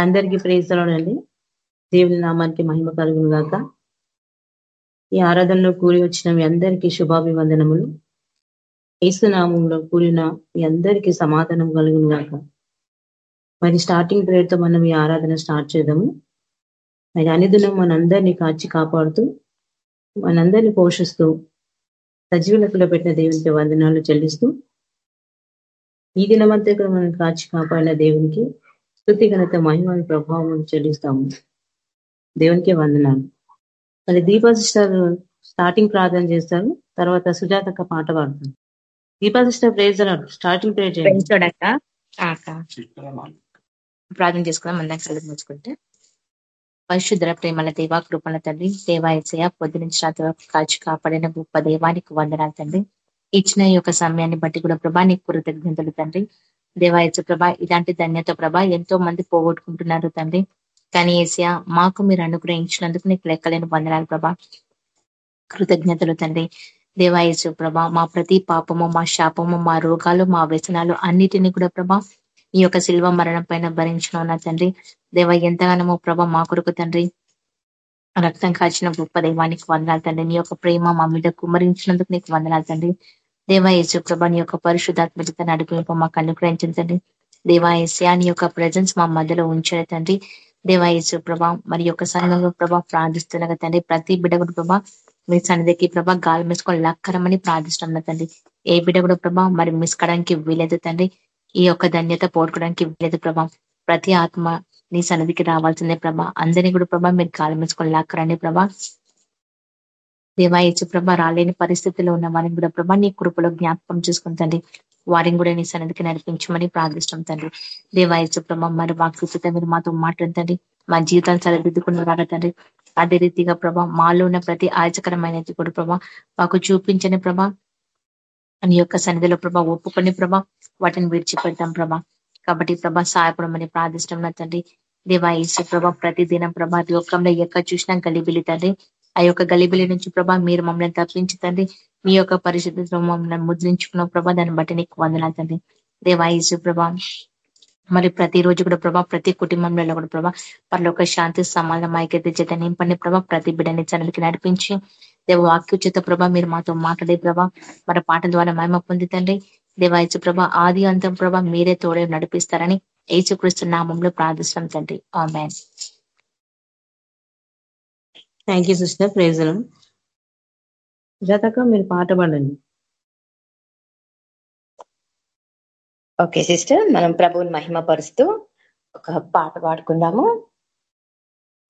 అందరికీ ప్రేసలోనండి దేవుని నామానికి మహిమ కలుగును గాక ఈ ఆరాధనలో కూడి వచ్చిన మీ అందరికీ శుభాభివందనములు. ఏసునామంలో కూడిన మీ అందరికీ సమాధానం కలుగును గాక మరి స్టార్టింగ్ ప్రేయర్తో మనం ఈ ఆరాధన స్టార్ట్ చేద్దాము. మరి అనిదినం మనందరినీ కాచి కాపాడుతూ మనందరినీ పోషిస్తూ సజీవులకులో పెట్టిన దేవునికి వందనాలు చెల్లిస్తూ ఈ దినమంతా మనం కాచి కాపాడిన దేవునికి స్థుతి ఘనత మహిమ ప్రభావం చెల్లిస్తాము. దేవునికి వందనాలు. మరి దీపా సిస్టర్ స్టార్టింగ్ ప్రార్థన చేస్తారు తర్వాత సుజాతక్క పాట పాడతారు. Deepa sister praise starting praise ప్రార్థన చేసుకున్నాం అందరికి కలిసి ముచ్చుకుంటే పరిశుద్ర ప్రేమల దేవా కృపణ తండ్రి దేవాయచయ పొద్దు నుంచి రాత్రి వరకు కాచి కాపాడిన గొప్ప దేవానికి వందనాలు తండ్రి. ఇచ్చిన ఈ యొక్క సమయాన్ని బట్టి కూడా ప్రభా నీకు కృతజ్ఞతలు తండ్రి. దేవాయచ ప్రభ ఇలాంటి ధన్యత ప్రభ ఎంతో మంది పోగొట్టుకుంటున్నారు తండ్రి. కానీ ఏసియా మాకు మీరు అనుగ్రహించినందుకు నీకు లెక్కలేని వందనాలు ప్రభ. కృతజ్ఞతలు తండ్రి. దేవాయచు ప్రభ మా ప్రతి పాపము మా శాపము మా రోగాలు మా వ్యసనాలు అన్నిటినీ కూడా ప్రభా ఈ యొక్క శిల్వ మరణం పైన భరించిన తండ్రి. దేవ ఎంతగానో ప్రభ మా కొరకు తండ్రి. రక్తం కాచిన గొప్ప దైవానికి వందనాలు తండ్రి. నీ యొక్క ప్రేమ మా మీద కుమరించినందుకు నీకు వందనాలు తండ్రి. దేవా యేసు నీ యొక్క పరిశుధాత్మకత నడిపింపు మాకు అనుగ్రహించండి దేవా నీ యొక్క ప్రజెన్స్ మా మధ్యలో ఉంచారు తండ్రి. దేవా ప్రభా మరి యొక్క సంఘంలో ప్రభా ప్రార్థిస్తున్నగా తండ్రి. ప్రతి బిడ్డ కూడా ప్రభా మీ సన్నిధికి ప్రభా గాలి మిసుకొని లక్కరమని ప్రార్థిస్తున్నాం తండ్రి. ఏ బిడ్డ కూడా ప్రభా మరి మిస్కడానికి వీలేదు తండ్రి. ఈ యొక్క ధన్యత పోడుకోవడానికి వీలేదు ప్రభా. ప్రతి ఆత్మ నీ సన్నిధికి రావాల్సిందే ప్రభా. అందరినీ కూడా ప్రభా మీరు గాలి మిసుకొని లాక్కరండి ప్రభా దేవాయచు ప్రభ రాలేని పరిస్థితిలో ఉన్న వారిని కూడా ప్రభా నీ కృపలో జ్ఞాపకం చూసుకుంటండి వారిని కూడా నీ సన్నిధికి నడిపించమని ప్రార్థిస్తాం తండ్రి. దేవాయచు ప్రభ మరి వాక్సిత మీరు మాతో మాట్లాడుతండి మా జీవితాన్ని సరిదిద్దుకున్న తండ్రి. అదే రీతిగా ప్రభా మాలో ఉన్న ప్రతి ఆయచకరమైనది కూడా ప్రభా మాకు చూపించని ప్రభ నీ యొక్క సన్నిధిలో ప్రభ ఒప్పుకొని ప్రభ వాటిని విడిచిపెడతాం ప్రభా. కాబట్టి ప్రభ సహాయపడమని ప్రార్థిష్టం తండ్రి. దేవా ఈశ్వ ప్రభా ప్రతి దినం ప్రభ లోకంలో ఎక్కడ చూసినా గలిబిలి తండ్రి. ఆ యొక్క గలిబిలి నుంచి ప్రభా మీరు మమ్మల్ని తప్పించి తండ్రి మీ యొక్క పరిశుద్ధ మమ్మల్ని ముద్రించుకున్న ప్రభా దాన్ని బట్టి నీకు వందనాలు తండ్రి. దేవాయసు ప్రభా మరి ప్రతిరోజు కూడా ప్రభా ప్రతి కుటుంబంలో కూడా ప్రభా ఒక శాంతి సమాధానం ఐక్యత చేత నింపండి ప్రభా ప్రతి బిడ్డని చనులకి నడిపించి దేవ వాక్య చేత ప్రభా మీరు మాతో మాట్లాడే ప్రభా మరి పాట ద్వారా మహిమ పొందుతండి దేవాయచు ప్రభా ఆది అంతం ప్రభా మీరే తోడే నడిపిస్తారని ఏచుక్రీస్తు నామంలో ప్రార్థిస్తాం తండ్రి. ఆమెన్. థ్యాంక్ యూ సిస్టర్ ప్రేజలం జాతక మీరు పాట పాడండి. ఓకే సిస్టర్ మనం ప్రభువుని మహిమపరుస్తూ ఒక పాట పాడుకుందాము.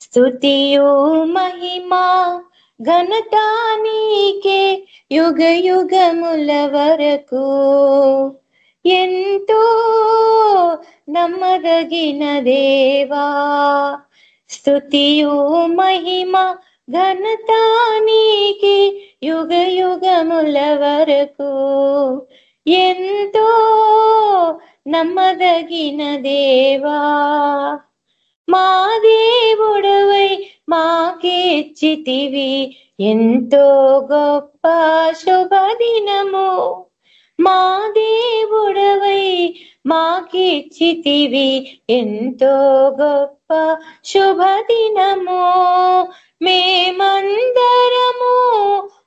స్థుతియు మహిమ ఘనతానికే యుగ యుగముల వరకు. ఎంతో నమ్మదగిన దేవా. స్థుతియు మహిమ ఘనతానికి యుగ యుగముల వరకు ఎంతో నమ్మదగిన దేవా మా దేవుడవై మాకెచ్చితివి ఎంతో గొప్ప శుభదినము మా దేవుడవై మాకిచ్చితివి ఎంతో గొప్ప శుభదినము మేమందరము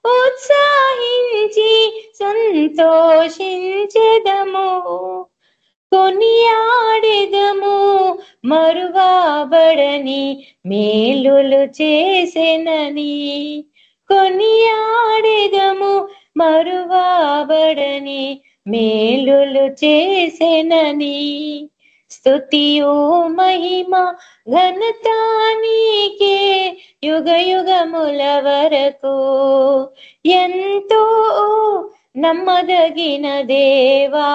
ఉత్సాహించి సంతోషించెదము. కొనియాడెదము మరువాబడని మేలులు చేసెనని. కొనియాడెదము మరువాబడని మేలులు చేసెనని. స్థుతియు మహిమ ఘనతానికే యుగ యుగముల వరకు ఎంతో నమ్మదగిన దేవా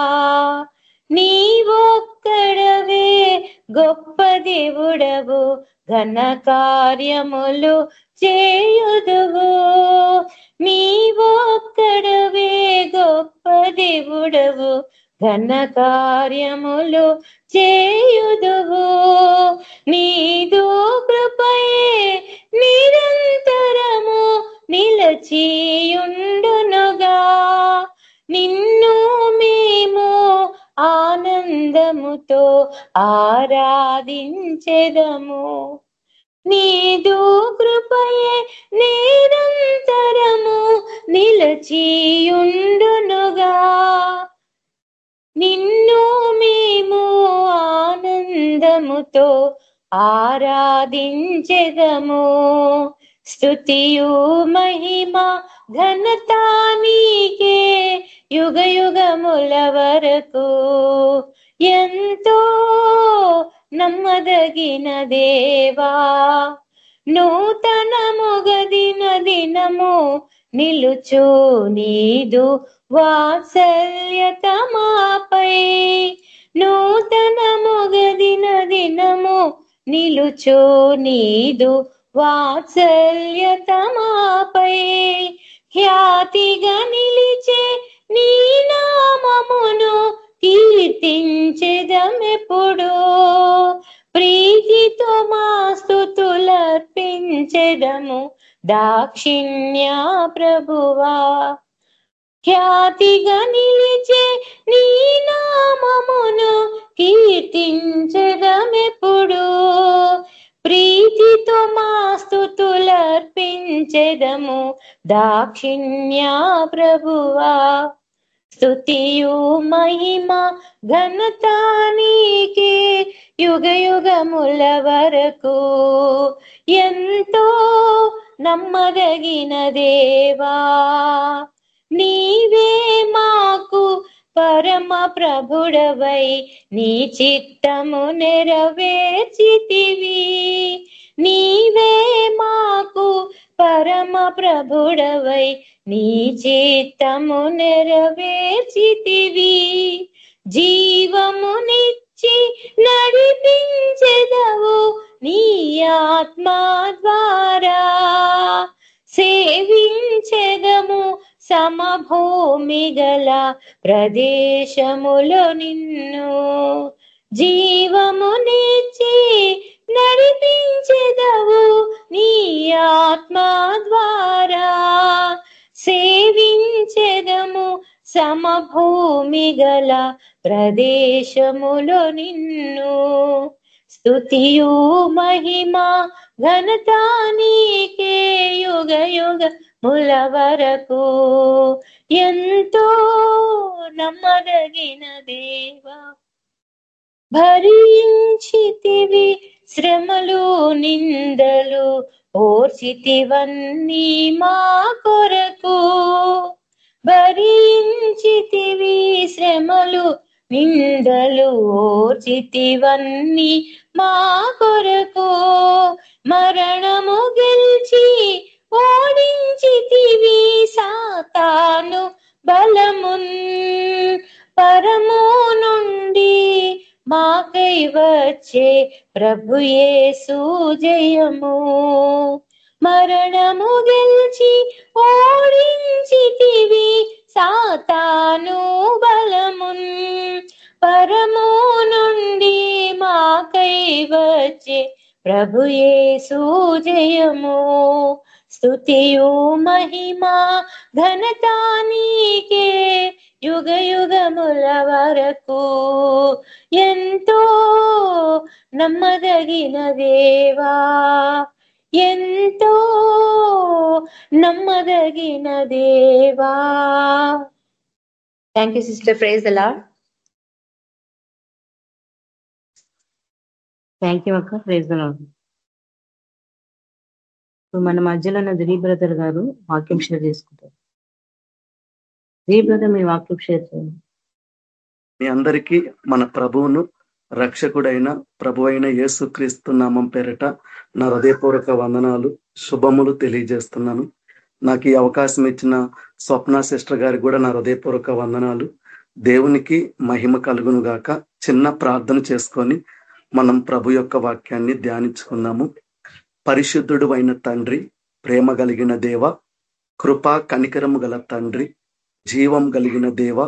నీవొక్కడవే గొప్ప దేవుడవు ఘన కార్యములు చేయుదువు నీవొక్కడవే గొప్ప దేవుడవు ఘన కార్యములు చేయుదువు. నీదు కృపయే నిరంతరము నిలచియుండునుగా. నిన్ను మేము ఆనందముతో ఆరాధించెదము. నీదు కృపయే నిరంతరము నిలచియుండునుగా. నిన్ను మేము ఆనందముతో ఆరాధించెదము. స్థుతియు మహిమ ఘనతా నీకే యుగ యుగముల వరకు. ఎంతో నమ్మదగిన దేవా నూతనముగదిన దినము నిలుచు నీదు. వాత్సల్యతమాపై నూతనముగదిన దినము నిలుచో నీదు వాత్సల్యతమాపై ఖ్యాతిగా నిలిచే నీ నామమును కీర్తించెదమెప్పుడు. ప్రీతితో మా స్థుతులర్పించెదము దాక్షిణ్య ప్రభువా. ఖ్యాతిగా నిలిచే నీ నామమును కీర్తించదమెప్పుడు. ప్రీతితో మా స్థుతులర్పించెదము దాక్షిణ్య ప్రభువా. స్థుతియు మహిమ ఘనత నీకే యుగ యుగముల వరకు. ఎంతో నమ్మదగిన దేవా. నీవే మాకు పరమ ప్రభుడవై నీ చిత్తము నెరవేర్చితివి. నీవే మాకు పరమ ప్రభుడవై నీ చిత్తము నెరవేర్చితివి. జీవమునిచ్చి నడిపించెదవు నీ ఆత్మ ద్వారా. సేవించెదము సమభూమి గల ప్రదేశములో నిన్ను జీవమునిచ్చి నడిపించెదవు నీ ఆత్మ ద్వారా. సేవించెదము సమభూమి గల ప్రదేశములో నిన్ను. స్థుతియు మహిమ ఘనత నీకే యుగ యుగ ముల వరకు ఎంతో నమ్మదగిన దేవా. భరించితివి శ్రమలు నిందలు ఓర్చితివన్నీ మా కొరకు. భరించితివి శ్రమలు నిందలు ఓర్చితివన్నీ మా కొరకు. మరణము గెలిచి ఓడించితివి సాతాను బలమున్ పరము నుండి మాకై వచ్చే ప్రభుయేసు జయము. మరణము గెలిచి ఓడించితివి సాతాను బలమున్ పరము నుండి మాకై వచ్చే ప్రభుయేసు జయము. స్థుతియు మహిమా ఘనత నీకే యుగ యుగముల వరకు ఎంతో నమ్మదగిన దేవా ఎంతో నమ్మదగిన దేవా థ్యాంక్ యూ సిస్టర్ ప్రైజ్ అలా థ్యాంక్ యూ అక్క ప్రైజ్ ఇప్పుడు మన మధ్యలో ఉన్న రీ బ్రదర్ గారు వాక్యం షేర్ చేసుకుంటారు. రీ బ్రదర్ మీ వాక్యం షేర్ చేయండి. మీ అందరికీ మన ప్రభువును రక్షకుడైన ప్రభు అయిన యేసుక్రీస్తు నామం పేరట నా హృదయపూర్వక వందనాలు శుభములు తెలియజేస్తున్నాను. నాకు ఈ అవకాశం ఇచ్చిన స్వప్న సిస్టర్ గారికి కూడా నా హృదయపూర్వక వందనాలు. దేవునికి మహిమ కలుగును గాక చిన్న ప్రార్థన చేసుకొని మనం ప్రభు యొక్క వాక్యాన్ని ధ్యానించుకుందాము. పరిశుద్ధుడు అయిన తండ్రి ప్రేమ కలిగిన దేవ కృపా కనికరము గల తండ్రి జీవం కలిగిన దేవ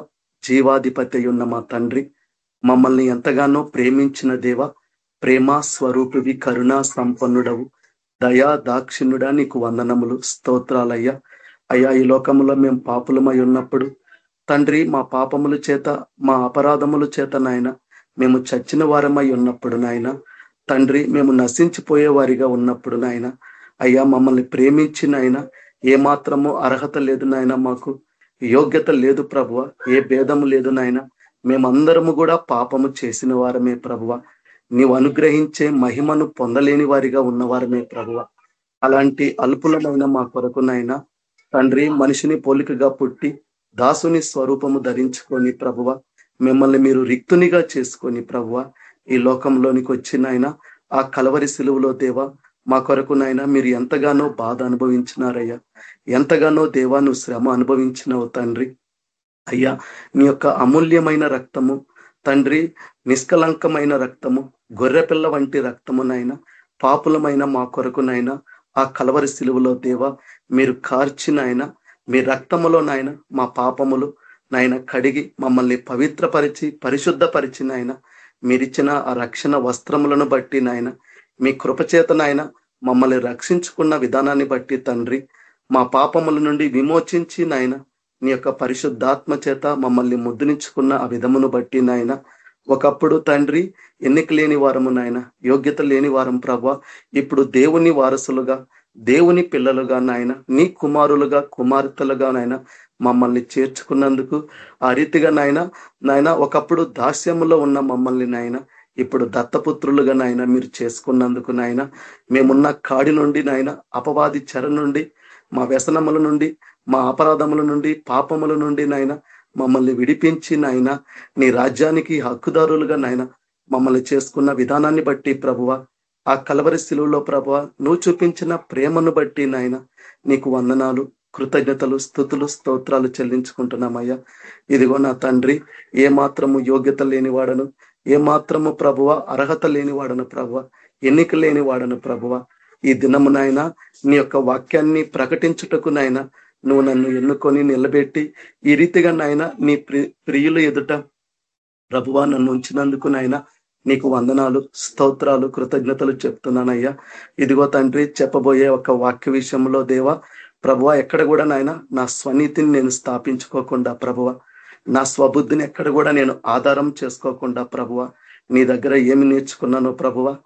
జీవాధిపతి ఉన్న మా తండ్రి మమ్మల్ని ఎంతగానో ప్రేమించిన దేవ ప్రేమ స్వరూపివి కరుణా సంపన్నుడవు. దయా దాక్షిణ్యుడా నీకు వందనములు స్తోత్రాలయ్యా. అయ్యా ఈ లోకములో మేము పాపులమై ఉన్నప్పుడు తండ్రి మా పాపముల చేత మా అపరాధముల చేత నాయన మేము చచ్చిన వారమై ఉన్నప్పుడు నాయన తండ్రి మేము నశించిపోయే వారిగా ఉన్నప్పుడు నాయన అయ్యా మమ్మల్ని ప్రేమించి నాయన ఏ మాత్రము అర్హత లేదు నాయన మాకు యోగ్యత లేదు ప్రభువ ఏ భేదము లేదు నాయన మేమందరము కూడా పాపము చేసిన వారమే ప్రభువ. నీవు అనుగ్రహించే మహిమను పొందలేని వారిగా ఉన్నవారమే ప్రభువ. అలాంటి అల్పులమైన మా కొరకు నాయన తండ్రి మనిషిని పోలికగా పుట్టి దాసుని స్వరూపము ధరించుకొని ప్రభువ మిమ్మల్ని మీరు రిక్తునిగా చేసుకొని ప్రభువ ఈ లోకంలోనికి వచ్చిన ఆయన ఆ కలవరి సిలువలో దేవ మా కొరకు నాయన మీరు ఎంతగానో బాధ అనుభవించినారయ్యా. ఎంతగానో దేవా నువ్వు శ్రమ అనుభవించినవు తండ్రి. అయ్యా నీ యొక్క అమూల్యమైన రక్తము తండ్రి నిష్కలంకమైన రక్తము గొర్రెపిల్ల వంటి రక్తమునైనా పాపులమైన మా కొరకునైనా ఆ కలవరి సిలువలో దేవ మీరు కార్చిన ఆయన మీ రక్తములో నాయన మా పాపములు నాయన కడిగి మమ్మల్ని పవిత్రపరిచి పరిశుద్ధపరిచి నాయన మీరిచ్చిన ఆ రక్షణ వస్త్రములను బట్టి నాయన మీ కృపచేత నాయన మమ్మల్ని రక్షించుకున్న విధానాన్ని బట్టి తండ్రి మా పాపముల నుండి విమోచించి నాయన నీ యొక్క పరిశుద్ధాత్మ చేత మమ్మల్ని ముద్దునించుకున్న ఆ విధమును బట్టి నాయన ఒకప్పుడు తండ్రి ఎన్నిక లేని వారము నాయన యోగ్యత లేని వారం ప్రభా ఇప్పుడు దేవుని వారసులుగా దేవుని పిల్లలుగా నాయన నీ కుమారులుగా కుమార్తెలుగా నాయన మమ్మల్ని చేర్చుకున్నందుకు ఆ రీతిగా నాయన నాయన ఒకప్పుడు దాస్యములో ఉన్న మమ్మల్ని నాయన ఇప్పుడు దత్తపుత్రులుగా నాయన మీరు చేసుకున్నందుకు నాయన మేమున్న కాడి నుండి నాయన అపవాది చెర నుండి మా వ్యసనముల నుండి మా అపరాధముల నుండి పాపముల నుండి నాయన మమ్మల్ని విడిపించి నాయన నీ రాజ్యానికి హక్కుదారులుగా నాయన మమ్మల్ని చేసుకున్న విధానాన్ని బట్టి ప్రభువ ఆ కలవరి శిలువులో ప్రభువ నువ్వు చూపించిన ప్రేమను బట్టి నాయన నీకు వందనాలు. కృతజ్ఞతలు స్థుతులు స్తోత్రాలు చెల్లించుకుంటున్నామయ్యా. ఇదిగో నా తండ్రి ఏ మాత్రము యోగ్యత లేనివాడను ఏ మాత్రము ప్రభువ అర్హత లేనివాడను ప్రభువ ఎన్నిక లేని వాడను ప్రభువ. ఈ దినమునైనా నీ యొక్క వాక్యాన్ని ప్రకటించుటకు నాయన నువ్వు నన్ను ఎన్నుకొని నిలబెట్టి ఈ రీతిగా నాయన నీ ప్రియుల ఎదుట ప్రభువా నన్ను ఉంచినందుకు నాయన నీకు వందనాలు స్తోత్రాలు కృతజ్ఞతలు చెప్తున్నానయ్యా. ఇదిగో తండ్రి చెప్పబోయే ఒక వాక్య విషయంలో దేవా ప్రభువ ఎక్కడ కూడా నాయన నా స్వనీతిని నేను స్థాపించుకోకుండా ప్రభువ. నా స్వబుద్ధిని ఎక్కడ కూడా నేను ఆధారం చేసుకోకుండా ప్రభువ. నీ దగ్గర ఏమి నేర్చుకున్నానో ప్రభువ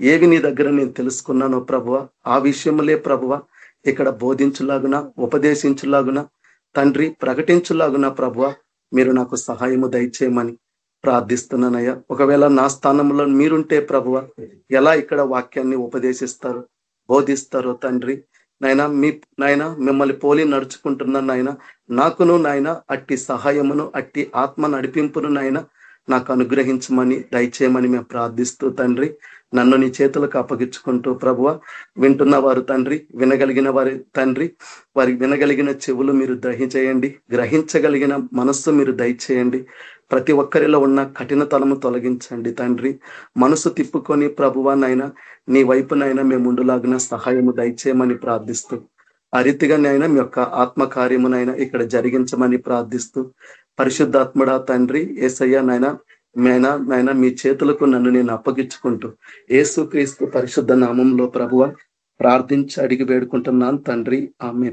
ఏవి నీ దగ్గర నేను తెలుసుకున్నానో ప్రభువ ఆ విషయములే ప్రభువ. ఇక్కడ బోధించులాగున ఉపదేశించులాగున తండ్రి ప్రకటించులాగున ప్రభువ మీరు నాకు సహాయము దయచేయమని. ప్రార్థిస్తున్నానయ్యా. ఒకవేళ నా స్థానంలో మీరుంటే ప్రభువ ఎలా ఇక్కడ వాక్యాన్ని ఉపదేశిస్తారు బోధిస్తారో తండ్రి? నాయన మీ నాయన మిమ్మల్ని పోలి నడుచుకుంటున్నాను నాయన నాకును నాయన అట్టి సహాయమును అట్టి ఆత్మ నడిపింపును నాయన నాకు అనుగ్రహించమని దయచేయమని మేము ప్రార్థిస్తూ తండ్రి నన్ను నీ చేతులకు అప్పగించుకుంటూ ప్రభువ వింటున్న వారు తండ్రి వినగలిగిన వారి తండ్రి వారికి వినగలిగిన చెవులు మీరు దహించేయండి గ్రహించగలిగిన మనస్సు మీరు దయచేయండి. ప్రతి ఒక్కరిలో ఉన్న కఠినతలము తొలగించండి తండ్రి. మనసు తిప్పుకొని ప్రభువానైనా నీ వైపునైనా మేము ఉండులాగిన సహాయము దయచేయమని ప్రార్థిస్తూ ఆ రీతిగా నైనా మీ యొక్క ఆత్మకార్యమునైనా ఇక్కడ జరిగించమని ప్రార్థిస్తూ పరిశుద్ధాత్మడా తండ్రి ఏసయ్య నాయన మేనా నాయన మీ చేతులకు నన్ను నేను అప్పగించుకుంటూ ఏసు క్రీస్తు పరిశుద్ధ నామంలో ప్రభువ ప్రార్థించి అడిగి వేడుకుంటున్నాను తండ్రి. ఆమె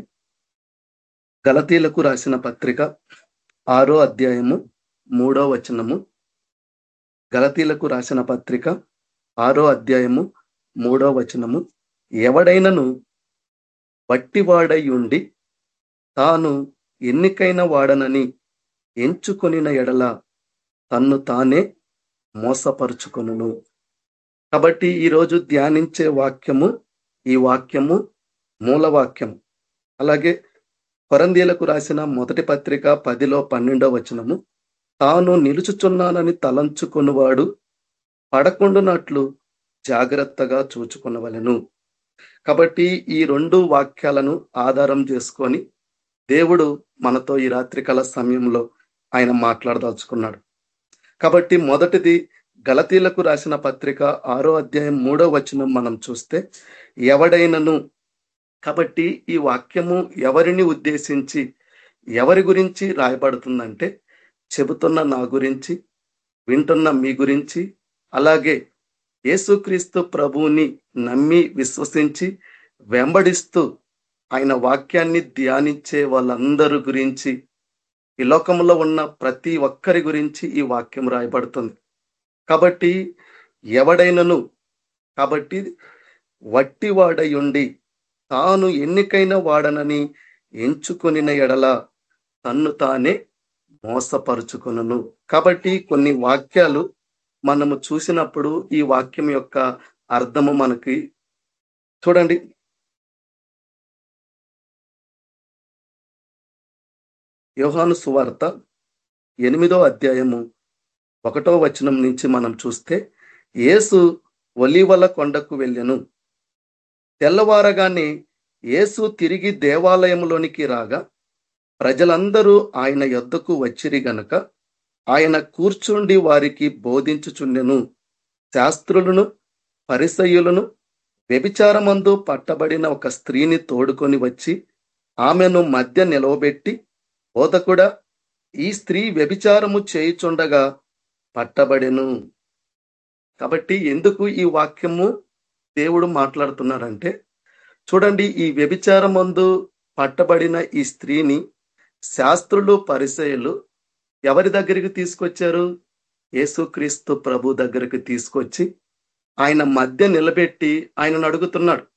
గలతీలకు రాసిన పత్రిక ఆరో అధ్యాయము మూడో వచనము. గలతీలకు రాసిన పత్రిక ఆరో అధ్యాయము మూడో వచనము. ఎవడైనను వట్టివాడై ఉండి తాను ఎన్నికైన వాడనని ఎంచుకొనిన ఎడల తన్ను తానే మోసపరుచుకొను కాబట్టి ఈరోజు ధ్యానించే వాక్యము ఈ వాక్యము మూలవాక్యం అలాగే కొరందీలకు రాసిన మొదటి పత్రిక పదిలో పన్నెండో వచనము. తాను నిలుచుచున్నానని తలంచుకున్నవాడు పడకుండునట్లు జాగ్రత్తగా చూచుకునవలను. కాబట్టి ఈ రెండు వాక్యాలను ఆధారం చేసుకొని దేవుడు మనతో ఈ రాత్రికాల సమయంలో ఆయన మాట్లాడదలుచుకున్నాడు. కాబట్టి మొదటిది గలతీలకు రాసిన పత్రిక ఆరో అధ్యాయం మూడో వచనం మనం చూస్తే ఎవడైనను కాబట్టి ఈ వాక్యము ఎవరిని ఉద్దేశించి ఎవరి గురించి రాయబడుతుందంటే చెబుతున్న నా గురించి వింటున్న మీ గురించి అలాగే యేసుక్రీస్తు ప్రభువుని నమ్మి విశ్వసించి వెంబడిస్తూ ఆయన వాక్యాన్ని ధ్యానించే వాళ్ళందరి గురించి ఈ లోకంలో ఉన్న ప్రతి ఒక్కరి గురించి ఈ వాక్యం రాయబడుతుంది. కాబట్టి ఎవడైనను కాబట్టి వట్టివాడయుండి తాను ఎన్నికైన వాడనని ఎంచుకొనిన ఎడల తన్ను తానే మోసపరుచుకొనును. కాబట్టి కొన్ని వాక్యాలు మనము చూసినప్పుడు ఈ వాక్యం యొక్క అర్థము మనకి చూడండి. యోహాను సువార్త ఎనిమిదో అధ్యాయము ఒకటో వచనం నుంచి మనం చూస్తే ఏసు ఒలివల కొండకు వెళ్ళెను. తెల్లవారగానే యేసు తిరిగి దేవాలయంలోనికి రాగా ప్రజలందరూ ఆయన యొద్దకు వచ్చిరి గనుక ఆయన కూర్చుండి వారికి బోధించుచుండెను. శాస్త్రులను పరిసయులను వ్యభిచారమందు పట్టబడిన ఒక స్త్రీని తోడుకొని వచ్చి ఆమెను మధ్య నిలవబెట్టి బోధకుడా ఈ స్త్రీ వ్యభిచారము చేయుచుండగా పట్టబడెను. కాబట్టి ఎందుకు ఈ వాక్యము దేవుడు మాట్లాడుతున్నారంటే చూడండి ఈ వ్యభిచారమందు పట్టబడిన ఈ స్త్రీని శాస్త్రులు పరిచయులు ఎవరి దగ్గరికి తీసుకొచ్చారు? యేసుక్రీస్తు ప్రభు దగ్గరికి తీసుకొచ్చి ఆయన మధ్య నిలబెట్టి ఆయనను అడుగుతున్నాడు.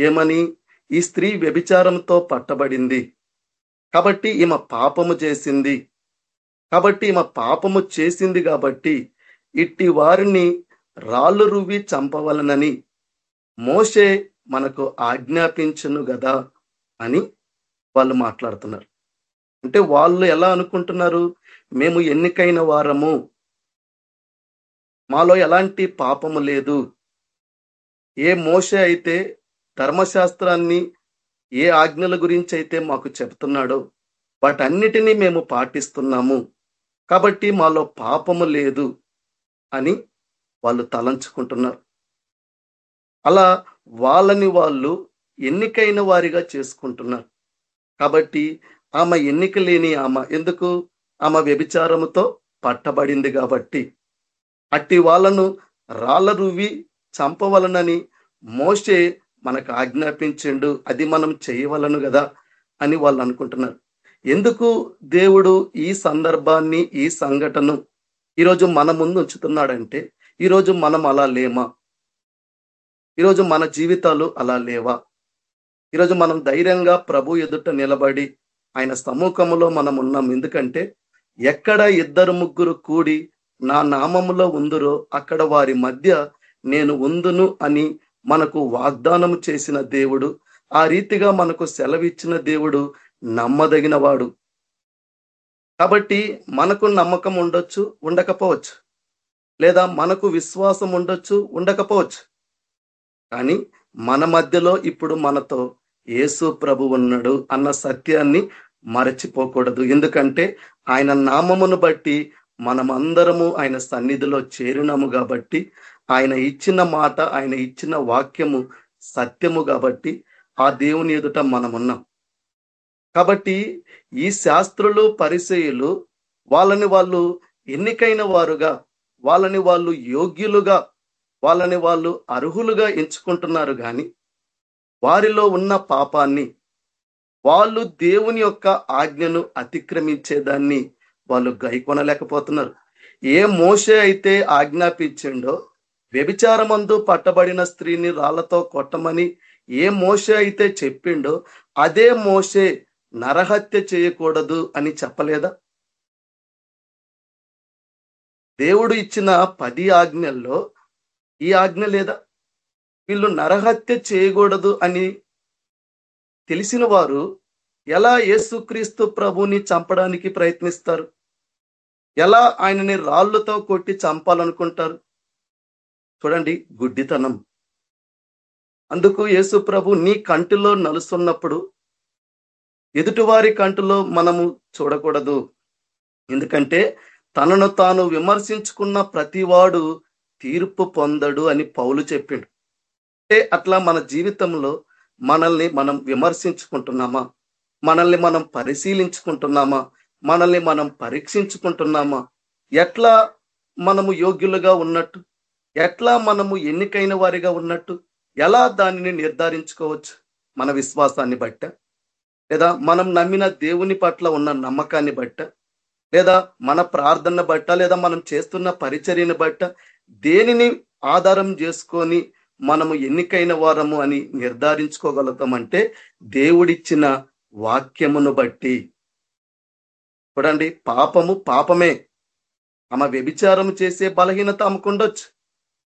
ఏమని? ఈ స్త్రీ వ్యభిచారంతో పట్టబడింది. కాబట్టి ఈమె పాపము చేసింది. కాబట్టి ఈమె పాపము చేసింది కాబట్టి ఇట్టి వారిని రాళ్ళు రువ్వి చంపవలనని మోషే మనకు ఆజ్ఞాపించను గదా అని వాళ్ళు మాట్లాడుతున్నారు. అంటే వాళ్ళు ఎలా అనుకుంటున్నారు? మేము ఎన్నికైన వారము. మాలో ఎలాంటి పాపము లేదు. ఏ మోస అయితే ధర్మశాస్త్రాన్ని ఏ ఆజ్ఞల గురించి అయితే మాకు చెప్తున్నాడో వాటన్నిటినీ మేము పాటిస్తున్నాము. కాబట్టి మాలో పాపము లేదు అని వాళ్ళు తలంచుకుంటున్నారు. అలా వాళ్ళని వాళ్ళు ఎన్నికైన వారిగా చేసుకుంటున్నారు. కాబట్టి ఆమె ఎన్నిక లేని ఆమె ఎందుకు? ఆమె వ్యభిచారముతో పట్టబడింది కాబట్టి. అట్టి వాళ్ళను రాళ్ళ రువ్వి చంపవలనని మోసే మనకు ఆజ్ఞాపించిండు అది మనం చేయవలను కదా అని వాళ్ళు అనుకుంటున్నారు. ఎందుకు దేవుడు ఈ సందర్భాన్ని ఈ సంఘటన ఈరోజు మన ముందు ఉంచుతున్నాడంటే ఈరోజు మనం అలా లేమా? ఈరోజు మన జీవితాలు అలా లేవా? ఈరోజు మనం ధైర్యంగా ప్రభు ఎదుట నిలబడి ఆయన సమూహంలో మనం ఉన్నాం. ఎందుకంటే ఎక్కడ ఇద్దరు ముగ్గురు కూడి నా నామములో ఉందురో అక్కడ వారి మధ్య నేను ఉందును అని మనకు వాగ్దానం చేసిన దేవుడు ఆ రీతిగా మనకు సెలవిచ్చిన దేవుడు నమ్మదగిన వాడు కాబట్టి మనకు నమ్మకం ఉండొచ్చు ఉండకపోవచ్చు. లేదా మనకు విశ్వాసం ఉండొచ్చు ఉండకపోవచ్చు. కానీ మన మధ్యలో ఇప్పుడు మనతో యేసు ప్రభు ఉన్నాడు అన్న సత్యాన్ని మరచిపోకూడదు. ఎందుకంటే ఆయన నామమును బట్టి మనమందరము ఆయన సన్నిధిలో చేరినాము కాబట్టి ఆయన ఇచ్చిన మాట ఆయన ఇచ్చిన వాక్యము సత్యము కాబట్టి ఆ దేవుని ఎదుట మనమున్నాం. కాబట్టి ఈ శాస్త్రులు పరిచయులు వాళ్ళని వాళ్ళు ఎన్నికైన వారుగా వాళ్ళని వాళ్ళు యోగ్యులుగా వాళ్ళని వాళ్ళు అర్హులుగా ఎంచుకుంటున్నారు కానీ వారిలో ఉన్న పాపాన్ని వాళ్ళు దేవుని యొక్క ఆజ్ఞను అతిక్రమించేదాన్ని వాళ్ళు గైకొనలేకపోతున్నారు. ఏ మోసే అయితే ఆజ్ఞాపించిండో వ్యభిచారమందు పట్టబడిన స్త్రీని రాళ్ళతో కొట్టమని ఏ మోసే అయితే చెప్పిండో అదే మోసే నరహత్య చేయకూడదు అని చెప్పలేదా? దేవుడు ఇచ్చిన పది ఆజ్ఞల్లో ఈ ఆజ్ఞ లేదా? వీళ్ళు నరహత్య చేయకూడదు అని తెలిసిన వారు ఎలా యేసుక్రీస్తు ప్రభుని చంపడానికి ప్రయత్నిస్తారు? ఎలా ఆయనని రాళ్ళతో కొట్టి చంపాలనుకుంటారు? చూడండి గుడ్డితనం. అందుకు యేసు ప్రభు నీ కంటిలో నలుస్తున్నప్పుడు ఎదుటివారి కంటిలో మనము చూడకూడదు. ఎందుకంటే తనను తాను విమర్శించుకున్న ప్రతివాడు తీర్పు పొందడు అని పౌలు చెప్పిండు. అట్లా మన జీవితంలో మనల్ని మనం విమర్శించుకుంటున్నామా? మనల్ని మనం పరిశీలించుకుంటున్నామా? మనల్ని మనం పరీక్షించుకుంటున్నామా? ఎట్లా మనము యోగ్యులుగా ఉన్నట్టు? ఎట్లా మనము ఎన్నికైన వారిగా ఉన్నట్టు? ఎలా దానిని నిర్ధారించుకోవచ్చు మన విశ్వాసాన్ని బట్ట? లేదా మనం నమ్మిన దేవుని పట్ల ఉన్న నమ్మకాన్ని బట్ట? లేదా మన ప్రార్థన బట్ట? లేదా మనం చేస్తున్న పరిచర్యని బట్ట? దేనిని ఆధారం చేసుకొని మనము ఎన్నికైన వారము అని నిర్ధారించుకోగలుగుతామంటే దేవుడిచ్చిన వాక్యమును బట్టి. చూడండి పాపము పాపమే. ఆమె వ్యభిచారము చేసే బలహీనత ఆమెకుండొచ్చు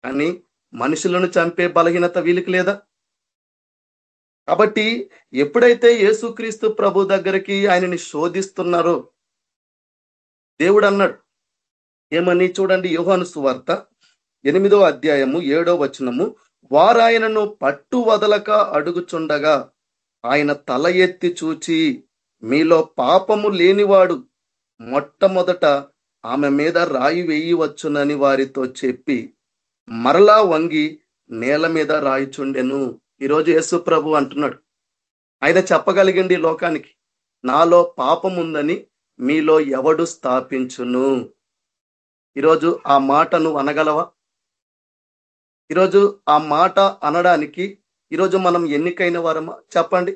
కానీ మనుషులను చంపే బలహీనత వీలికి లేదా? కాబట్టి ఎప్పుడైతే యేసుక్రీస్తు ప్రభు దగ్గరికి ఆయనని శోధిస్తున్నారో దేవుడు అన్నాడు ఏమని చూడండి యోహాను సువార్త ఎనిమిదో అధ్యాయము ఏడో వచనము. వారాయనను పట్టు వదలక అడుగుచుండగా ఆయన తల ఎత్తి చూచి మీలో పాపము లేనివాడు మొట్టమొదట ఆమె మీద రాయి వేయవచ్చునని వారితో చెప్పి మరలా వంగి నేల మీద రాయిచుండెను. ఈరోజు యేసు ప్రభు అంటున్నాడు. ఆయన చెప్పగలిగింది లోకానికి. నాలో పాపం ఉందని మీలో ఎవడు స్థాపించును? ఈరోజు ఆ మాటను అనగలవా? ఈరోజు ఆ మాట అనడానికి ఈరోజు మనం ఎన్నికైన వారమా? చెప్పండి.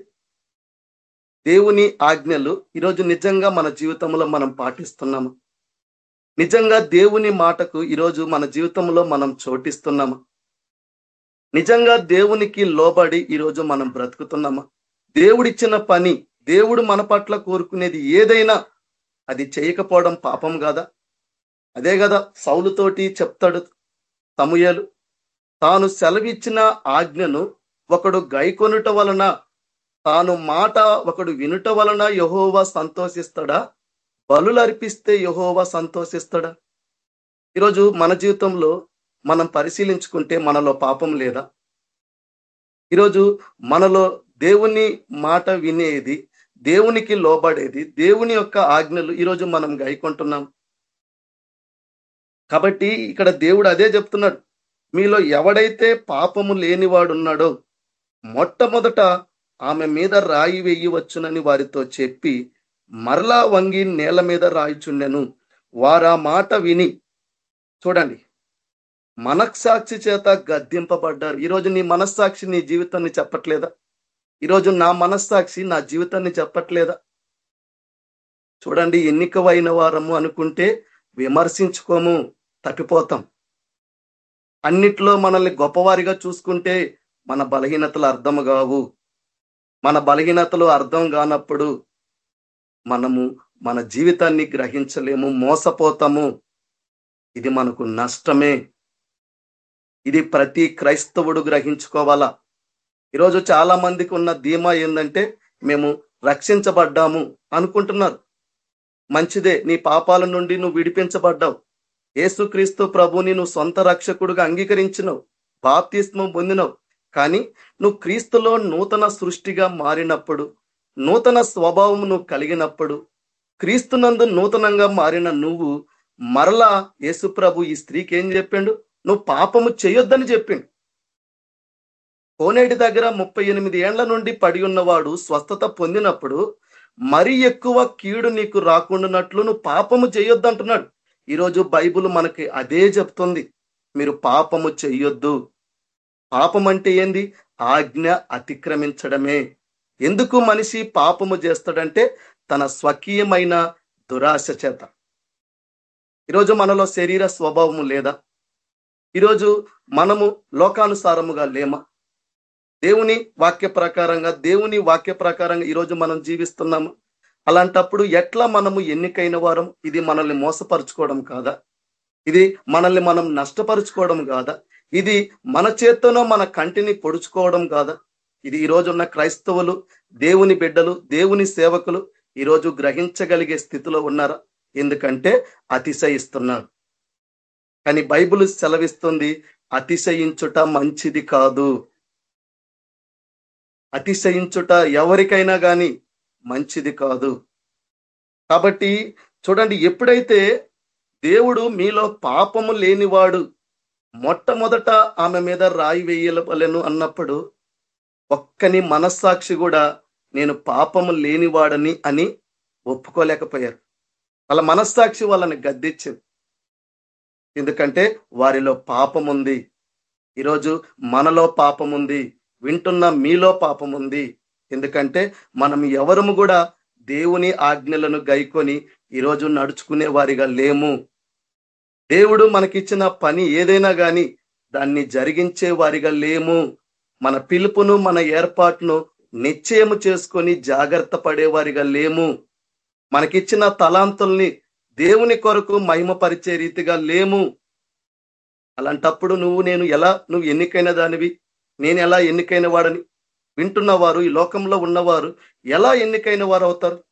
దేవుని ఆజ్ఞలు ఈరోజు నిజంగా మన జీవితంలో మనం పాటిస్తున్నాము? నిజంగా దేవుని మాటకు ఈరోజు మన జీవితంలో మనం చోటిస్తున్నామా? నిజంగా దేవునికి లోబడి ఈరోజు మనం బ్రతుకుతున్నామా? దేవుడిచ్చిన పని దేవుడు మన పట్ల కోరుకునేది ఏదైనా అది చేయకపోవడం పాపం కాదా? అదే కదా సౌలుతోటి చెప్తాడు సమూయలు తాను సెలవిచ్చిన ఆజ్ఞను ఒకడు గైకొనుట వలన తాను మాట ఒకడు వినుట వలన యహోవా సంతోషిస్తాడా? బలులు అర్పిస్తే యహోవా సంతోషిస్తాడా? ఈరోజు మన జీవితంలో మనం పరిశీలించుకుంటే మనలో పాపం లేదా? ఈరోజు మనలో దేవుని మాట వినేది దేవునికి లోబడేది దేవుని యొక్క ఆజ్ఞలు ఈరోజు మనం గైకొంటున్నాం. కాబట్టి ఇక్కడ దేవుడు అదే చెప్తున్నాడు. మీలో ఎవడైతే పాపము లేనివాడున్నాడో మొట్టమొదట ఆమె మీద రాయి వేయవచ్చునని వారితో చెప్పి మరలా వంగి నేల మీద రాయిచుండెను. వారా మాట విని చూడండి మనస్సాక్షి చేత గద్దింపబడ్డారు. ఈరోజు నీ మనస్సాక్షి నీ జీవితాన్ని చెప్పట్లేదా? ఈరోజు నా మనస్సాక్షి నా జీవితాన్ని చెప్పట్లేదా? చూడండి ఎన్నికవైన వారము అనుకుంటే విమర్శించుకోము తప్పిపోతాం. అన్నిట్లో మనల్ని గొప్పవారిగా చూసుకుంటే మన బలహీనతలు అర్థం కావు. మన బలహీనతలు అర్థం కానప్పుడు మనము మన జీవితాన్ని గ్రహించలేము మోసపోతాము. ఇది మనకు నష్టమే. ఇది ప్రతి క్రైస్తవుడు గ్రహించుకోవాలా? ఈరోజు చాలా మందికి ఉన్న ధీమా ఏంటంటే మేము రక్షించబడ్డాము అనుకుంటున్నారు. మంచిదే నీ పాపాల నుండి నువ్వు విడిపించబడ్డావు. యేసుక్రీస్తు ప్రభుని నువ్వు సొంత రక్షకుడుగా అంగీకరించినవు బాప్తిస్మం పొందినవు. కానీ నువ్వు క్రీస్తులో నూతన సృష్టిగా మారినప్పుడు నూతన స్వభావం నువ్వు కలిగినప్పుడు క్రీస్తునందు నూతనంగా మారిన నువ్వు మరలా యేసుప్రభు ఈ స్త్రీకి ఏం చెప్పిండు? నువ్వు పాపము చేయొద్దని చెప్పిండు. కోనేటి దగ్గర ముప్పై ఎనిమిది ఏండ్ల నుండి పడి ఉన్నవాడు స్వస్థత పొందినప్పుడు మరీ ఎక్కువ కీడు నీకు రాకుండానట్లు నువ్వు పాపము చేయొద్దంటున్నాడు. ఈరోజు బైబుల్ మనకి అదే చెప్తుంది. మీరు పాపము చెయ్యొద్దు. పాపం అంటే ఏంది? ఆజ్ఞ అతిక్రమించడమే. ఎందుకు మనిషి పాపము చేస్తాడంటే తన స్వకీయమైన దురాశ చేత. ఈరోజు మనలో శరీర స్వభావము లేదా? ఈరోజు మనము లోకానుసారముగా లేమా? దేవుని వాక్య ప్రకారంగా దేవుని వాక్య ప్రకారంగా ఈరోజు మనం జీవిస్తున్నాము. అలాంటప్పుడు ఎట్లా మనము ఎన్నికైన వారం? ఇది మనల్ని మోసపరుచుకోవడం కాదా? ఇది మనల్ని మనం నష్టపరుచుకోవడం కాదా? ఇది మన చేత్తోనో మన కంటిని పొడుచుకోవడం కాదా? ఇది ఈరోజు ఉన్న క్రైస్తవులు దేవుని బిడ్డలు దేవుని సేవకులు ఈరోజు గ్రహించగలిగే స్థితిలో ఉన్నారా? ఎందుకంటే అతిశయిస్తున్నారు. కానీ బైబుల్ సెలవిస్తుంది అతిశయించుట మంచిది కాదు. అతిశయించుట ఎవరికైనా కానీ మంచిది కాదు. కాబట్టి చూడండి ఎప్పుడైతే దేవుడు మీలో పాపము లేనివాడు మొట్టమొదట ఆమె మీద రాయి వేయవలెను అన్నప్పుడు ఒక్కని మనస్సాక్షి కూడా నేను పాపము లేనివాడని అని ఒప్పుకోలేకపోయారు. వాళ్ళ మనస్సాక్షి వాళ్ళని గద్దించింది. ఎందుకంటే వారిలో పాపం ఉంది ఈరోజు మనలో పాపం ఉంది వింటున్న మీలో పాపం ఉంది ఎందుకంటే మనం ఎవరము కూడా దేవుని ఆజ్ఞలను గైకొని ఈరోజు నడుచుకునే వారిగా లేము. దేవుడు మనకిచ్చిన పని ఏదైనా కానీ దాన్ని జరిగించే వారిగా లేము. మన పిలుపును మన ఏర్పాటును నిశ్చయము చేసుకొని జాగ్రత్త పడేవారిగా లేము. మనకిచ్చిన తలాంతుల్ని దేవుని కొరకు మహిమపరిచే రీతిగా లేము. అలాంటప్పుడు నువ్వు నేను ఎలా నువ్వు ఎన్నికైన దానివి? నేను ఎలా ఎన్నికైన వాడని? వింటున్నవారు ఈ లోకంలో ఉన్నవారు ఎలా ఎన్నికైన వారు అవుతారు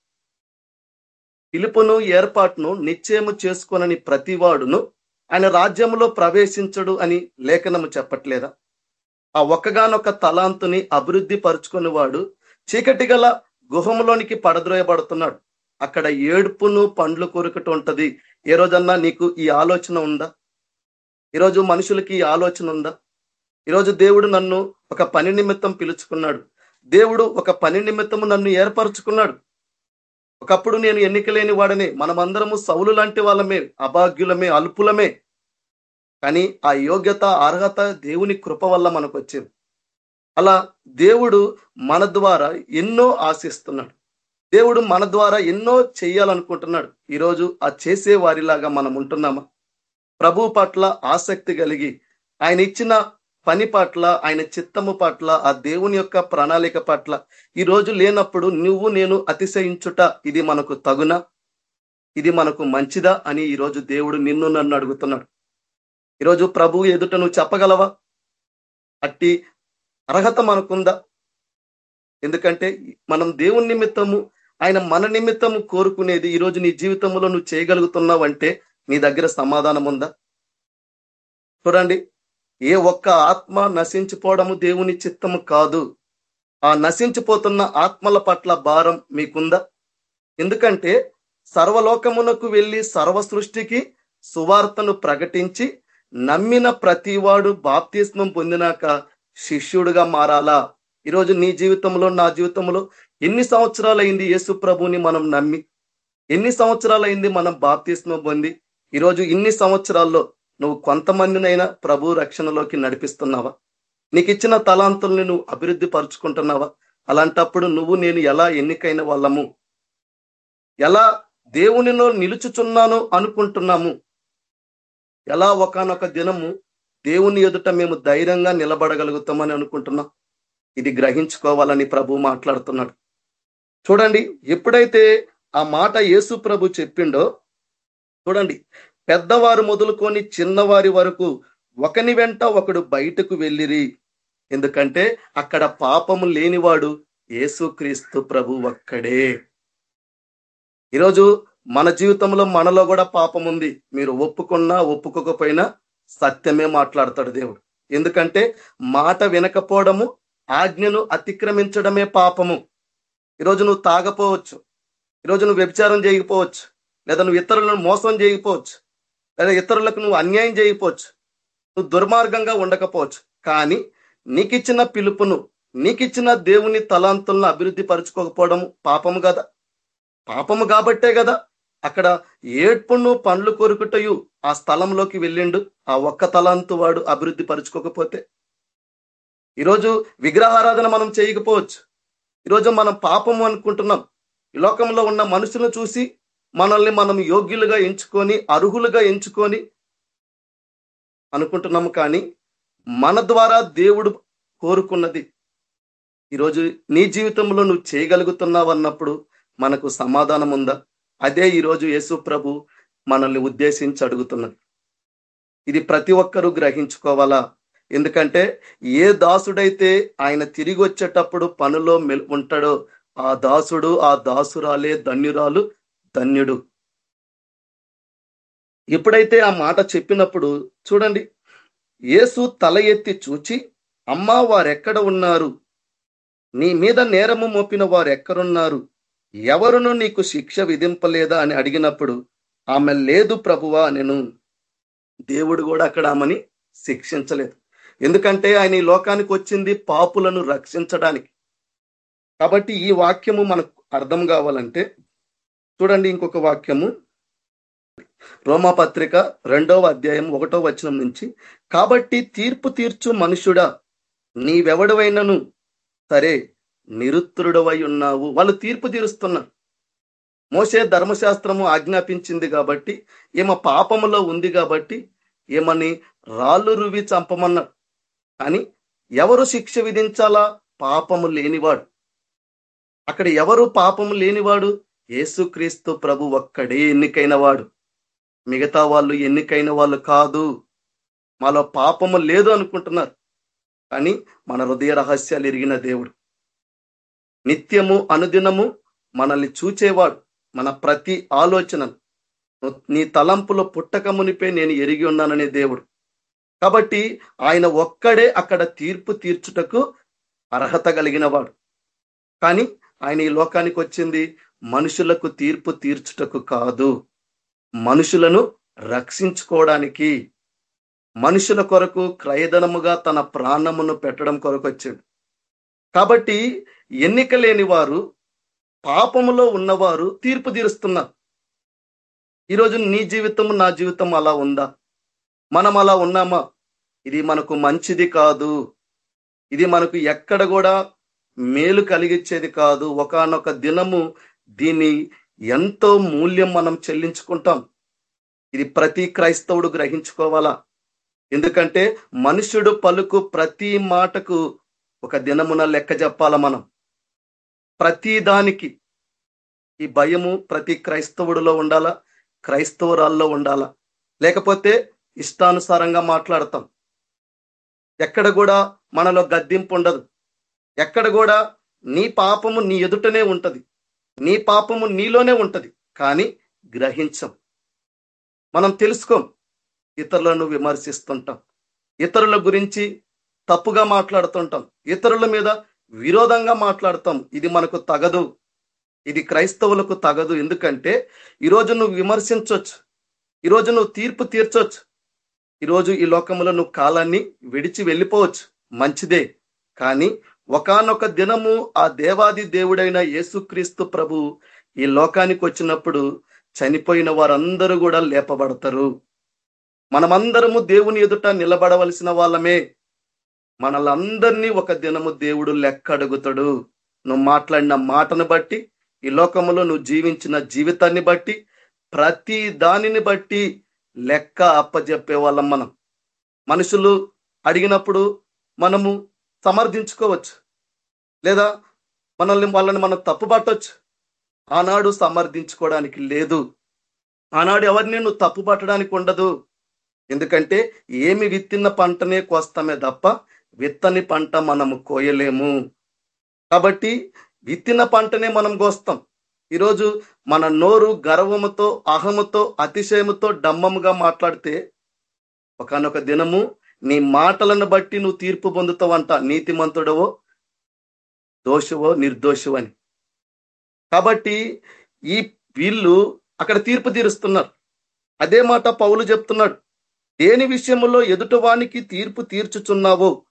పిలుపును ఏర్పాటును నిశ్చయము చేసుకొనని ప్రతివాడును ఆయన రాజ్యంలో ప్రవేశించడు అని లేఖనము చెప్పట్లేదా? ఆ ఒక్కగానొక్క తలాంతుని అభివృద్ధి పరుచుకుని వాడు చీకటి గల గుహంలోనికి పడద్రోయబడుతున్నాడు. అక్కడ ఏడుపును పండ్లు కొరుకటం ఉంటది. ఏ రోజన్నా నీకు ఈ ఆలోచన ఉందా? ఈరోజు మనుషులకి ఈ ఆలోచన ఉందా? ఈరోజు దేవుడు నన్ను ఒక పని నిమిత్తం పిలుచుకున్నాడు. దేవుడు ఒక పని నిమిత్తము నన్ను ఏర్పరచుకున్నాడు. ఒకప్పుడు నేను ఎన్నికలేని వాడనే. మనమందరము సౌలు లాంటి వాళ్ళమే అభాగ్యులమే అల్పులమే. కానీ ఆ యోగ్యత అర్హత దేవుని కృప వల్ల మనకు వచ్చింది. అలా దేవుడు మన ద్వారా ఎన్నో ఆశిస్తున్నాడు. దేవుడు మన ద్వారా ఎన్నో చేయాలనుకుంటున్నాడు. ఈరోజు ఆ చేసే వారిలాగా మనం ఉంటున్నామా? ప్రభు పట్ల ఆసక్తి కలిగి ఆయన ఇచ్చిన పని పట్ల ఆయన చిత్తము పట్ల ఆ దేవుని యొక్క ప్రణాళిక పట్ల ఈ రోజు లేనప్పుడు నువ్వు నేను అతిశయించుట ఇది మనకు తగునా? ఇది మనకు మంచిదా అని ఈరోజు దేవుడు నిన్ను నన్ను అడుగుతున్నాడు. ఈరోజు ప్రభువు ఎదుట నువ్వు చెప్పగలవా? అట్టి అర్హత మనకుందా? ఎందుకంటే మనం దేవుని నిమిత్తము ఆయన మన నిమిత్తము కోరుకునేది ఈరోజు నీ జీవితంలో నువ్వు చేయగలుగుతున్నావు అంటే నీ దగ్గర సమాధానం ఉందా చూడండి ఏ ఒక్క ఆత్మ నశించిపోవడము దేవుని చిత్తము కాదు. ఆ నశించిపోతున్న ఆత్మల పట్ల భారం మీకుందా? ఎందుకంటే సర్వలోకమునకు వెళ్ళి సర్వ సృష్టికి సువార్తను ప్రకటించి నమ్మిన ప్రతివాడు బాప్తిస్మం పొందినాక శిష్యుడుగా మారాలా? ఈరోజు నీ జీవితంలో నా జీవితంలో ఎన్ని సంవత్సరాలైంది యేసు ప్రభుని మనం నమ్మి? ఎన్ని సంవత్సరాలైంది మనం బాప్తిస్మం పొంది? ఈరోజు ఇన్ని సంవత్సరాల్లో నువ్వు కొంతమందినైనా ప్రభు రక్షణలోకి నడిపిస్తున్నావా? నీకు ఇచ్చిన తలాంతుల్ని నువ్వు అభివృద్ధి పరుచుకుంటున్నావా? అలాంటప్పుడు నువ్వు నేను ఎలా ఎన్నికైన వాళ్ళము? ఎలా దేవునిలో నిలుచుచున్నాను అనుకుంటున్నాము? ఎలా ఒకనొక దినము దేవుని ఎదుట మేము ధైర్యంగా నిలబడగలుగుతామని అనుకుంటున్నాం? ఇది గ్రహించుకోవాలని ప్రభు మాట్లాడుతున్నాడు. చూడండి ఎప్పుడైతే ఆ మాట యేసు ప్రభు చెప్పిండో చూడండి పెద్దవారు మొదలుకొని చిన్నవారి వరకు ఒకని వెంట ఒకడు బయటకు వెళ్ళిరి. ఎందుకంటే అక్కడ పాపము లేనివాడు యేసుక్రీస్తు ప్రభు ఒక్కడే. ఈరోజు మన జీవితంలో మనలో కూడా పాపం ఉంది. మీరు ఒప్పుకున్నా ఒప్పుకోకపోయినా సత్యమే మాట్లాడతాడు దేవుడు. ఎందుకంటే మాట వినకపోవడము ఆజ్ఞను అతిక్రమించడమే పాపము. ఈరోజు నువ్వు తాగపోవచ్చు. ఈరోజు నువ్వు వ్యభిచారం చేయకపోవచ్చు. లేదా నువ్వు ఇతరులను మోసం చేయకపోవచ్చు. లేదా ఇతరులకు నువ్వు అన్యాయం చేయకపోవచ్చు. నువ్వు దుర్మార్గంగా ఉండకపోవచ్చు. కానీ నీకిచ్చిన పిలుపును నీకిచ్చిన దేవుని తలాంతులను అభివృద్ధి పరుచుకోకపోవడం పాపము కదా. పాపము కాబట్టే కదా అక్కడ ఏడ్పును పండ్లు కొరుకుటయు ఆ స్థలంలోకి వెళ్ళిండు. ఆ ఒక్క తలాంతు వాడు అభివృద్ధి పరుచుకోకపోతే. ఈరోజు విగ్రహారాధన మనం చేయకపోవచ్చు. ఈరోజు మనం పాపము అనుకుంటున్నాం. ఈ లోకంలో ఉన్న మనుషులను చూసి మనల్ని మనం యోగ్యులుగా ఎంచుకొని అర్హులుగా ఎంచుకొని అనుకుంటున్నాము కానీ మన ద్వారా దేవుడు కోరుకున్నది ఈరోజు నీ జీవితంలో నువ్వు చేయగలుగుతున్నావు అన్నప్పుడు మనకు సమాధానం ఉందా అదే ఈరోజు యేసు ప్రభు మనల్ని ఉద్దేశించి అడుగుతున్నది. ఇది ప్రతి ఒక్కరూ గ్రహించుకోవాలా? ఎందుకంటే ఏ దాసుడైతే ఆయన తిరిగి వచ్చేటప్పుడు పనిలో మెల్ ఉంటాడో ఆ దాసుడు ఆ దాసురాలే ధన్యురాలు ధన్యుడు. ఎప్పుడైతే ఆ మాట చెప్పినప్పుడు చూడండి యేసు తల ఎత్తి చూచి అమ్మా వారెక్కడ ఉన్నారు? నీ మీద నేరము మోపిన వారు ఎక్కడున్నారు ఎవరును నీకు శిక్ష విధింపలేదా అని అడిగినప్పుడు ఆమె లేదు ప్రభువా నేను. దేవుడు కూడా అక్కడ ఆమెని శిక్షించలేదు. ఎందుకంటే ఆయన ఈ లోకానికి వచ్చింది పాపులను రక్షించడానికి. కాబట్టి ఈ వాక్యము మనకు అర్థం కావాలంటే చూడండి ఇంకొక వాక్యము. రోమా పత్రిక రెండవ అధ్యాయం ఒకటో వచనం నుంచి కాబట్టి తీర్పు తీర్చు మనుషుడా నీవెవడవైనను? సరే నిరుత్తరుడవై ఉన్నావు. వాళ్ళు తీర్పు తీరుస్తున్నారు. మోసే ధర్మశాస్త్రము ఆజ్ఞాపించింది కాబట్టి ఈమె పాపములో ఉంది కాబట్టి ఏమని రాళ్ళు రువి చంపమన్నారు. కానీ ఎవరు శిక్ష విధించాలా? పాపము లేనివాడు. అక్కడ ఎవరు పాపము లేనివాడు? యేసుక్రీస్తు ప్రభు ఒక్కడే ఎన్నికైన వాడు. మిగతా వాళ్ళు ఎన్నికైన వాళ్ళు కాదు. మాలో పాపము లేదు అనుకుంటున్నారు. కానీ మన హృదయ రహస్యాలు ఎరిగిన దేవుడు. నిత్యము అనుదినము మనల్ని చూచేవాడు. మన ప్రతి ఆలోచనను. నీ తలంపులో పుట్టక మునిపే నేను ఎరిగి ఉన్నాననే దేవుడు. కాబట్టి ఆయన ఒక్కడే అక్కడ తీర్పు తీర్చుటకు అర్హత కలిగిన వాడు. కానీ ఆయన ఈ లోకానికి వచ్చింది మనుషులకు తీర్పు తీర్చుటకు కాదు మనుషులను రక్షించుకోవడానికి. మనుషుల కొరకు క్రయధనముగా తన ప్రాణమును పెట్టడం కొరకు వచ్చాడు. కాబట్టి ఎన్నిక లేని వారు పాపములో ఉన్నవారు తీర్పు తీరుస్తున్నారు. ఈరోజు నీ జీవితం నా జీవితం అలా ఉందా? మనం అలా ఉన్నామా? ఇది మనకు మంచిది కాదు. ఇది మనకు ఎక్కడ కూడా మేలు కలిగించేది కాదు. ఒకనొక దినము దీన్ని ఎంతో మూల్యం మనం చెల్లించుకుంటాం. ఇది ప్రతి క్రైస్తవుడు గ్రహించుకోవాలా? ఎందుకంటే మనుషుడు పలుకు ప్రతి మాటకు ఒక దినమున లెక్క చెప్పాల మనం? ప్రతి దానికి ఈ భయము ప్రతి క్రైస్తవుడిలో ఉండాలా? క్రైస్తవురాల్లో ఉండాలా? లేకపోతే ఇష్టానుసారంగా మాట్లాడతాం. ఎక్కడ కూడా మనలో గద్దింపు ఉండదు. ఎక్కడ కూడా నీ పాపము నీ ఎదుటనే ఉంటది. నీ పాపము నీలోనే ఉంటది కానీ గ్రహించం. మనం తెలుసుకోం ఇతరులను విమర్శిస్తుంటాం ఇతరుల గురించి తప్పుగా మాట్లాడుతుంటాం ఇతరుల మీద విరోధంగా మాట్లాడతాం. ఇది మనకు తగదు ఇది క్రైస్తవులకు తగదు. ఎందుకంటే ఈరోజు నువ్వు విమర్శించవచ్చు ఈరోజు నువ్వు తీర్పు తీర్చొచ్చు ఈరోజు ఈ లోకంలో నువ్వు కాలాన్ని విడిచి వెళ్ళిపోవచ్చు. మంచిదే కానీ ఒకనొక దినము ఆ దేవాది దేవుడైన యేసుక్రీస్తు ప్రభు ఈ లోకానికి వచ్చినప్పుడు చనిపోయిన వారందరూ కూడా లేపబడతారు. మనమందరము దేవుని ఎదుట నిలబడవలసిన వాళ్ళమే. మనలందరినీ ఒక దినము దేవుడు లెక్క అడుగుతాడు నువ్వు మాట్లాడిన మాటను బట్టి ఈ లోకంలో నువ్వు జీవించిన జీవితాన్ని బట్టి ప్రతి దానిని బట్టి లెక్క అప్పజెప్పే వాళ్ళం మనం. మనుషులు అడిగినప్పుడు మనము సమర్థించుకోవచ్చు. లేదా మనల్ని వాళ్ళని మనం తప్పుపట్టవచ్చు ఆనాడు సమర్థించుకోవడానికి లేదు. ఆనాడు ఎవరిని నువ్వు తప్పు పట్టడానికి ఉండదు. ఎందుకంటే ఏమి విత్తిన పంటనే కోస్తామే తప్ప విత్తని పంట మనము కోయలేము. కాబట్టి విత్తిన పంటనే మనం కోస్తాం. ఈరోజు మన నోరు గర్వముతో అహముతో అతిశయముతో డమ్మముగా మాట్లాడితే ఒకనొక దినము నీ మాటలను బట్టి నువ్వు తీర్పు పొందుతావంట నీతిమంతుడవో దోషవో నిర్దోషవో అని. కాబట్టి ఈ వీళ్ళు అక్కడ తీర్పు తీరుస్తున్నారు. అదే మాట పౌలు చెప్తున్నాడు. దేని విషయంలో ఎదుటవానికి తీర్పు తీర్చుచున్నావో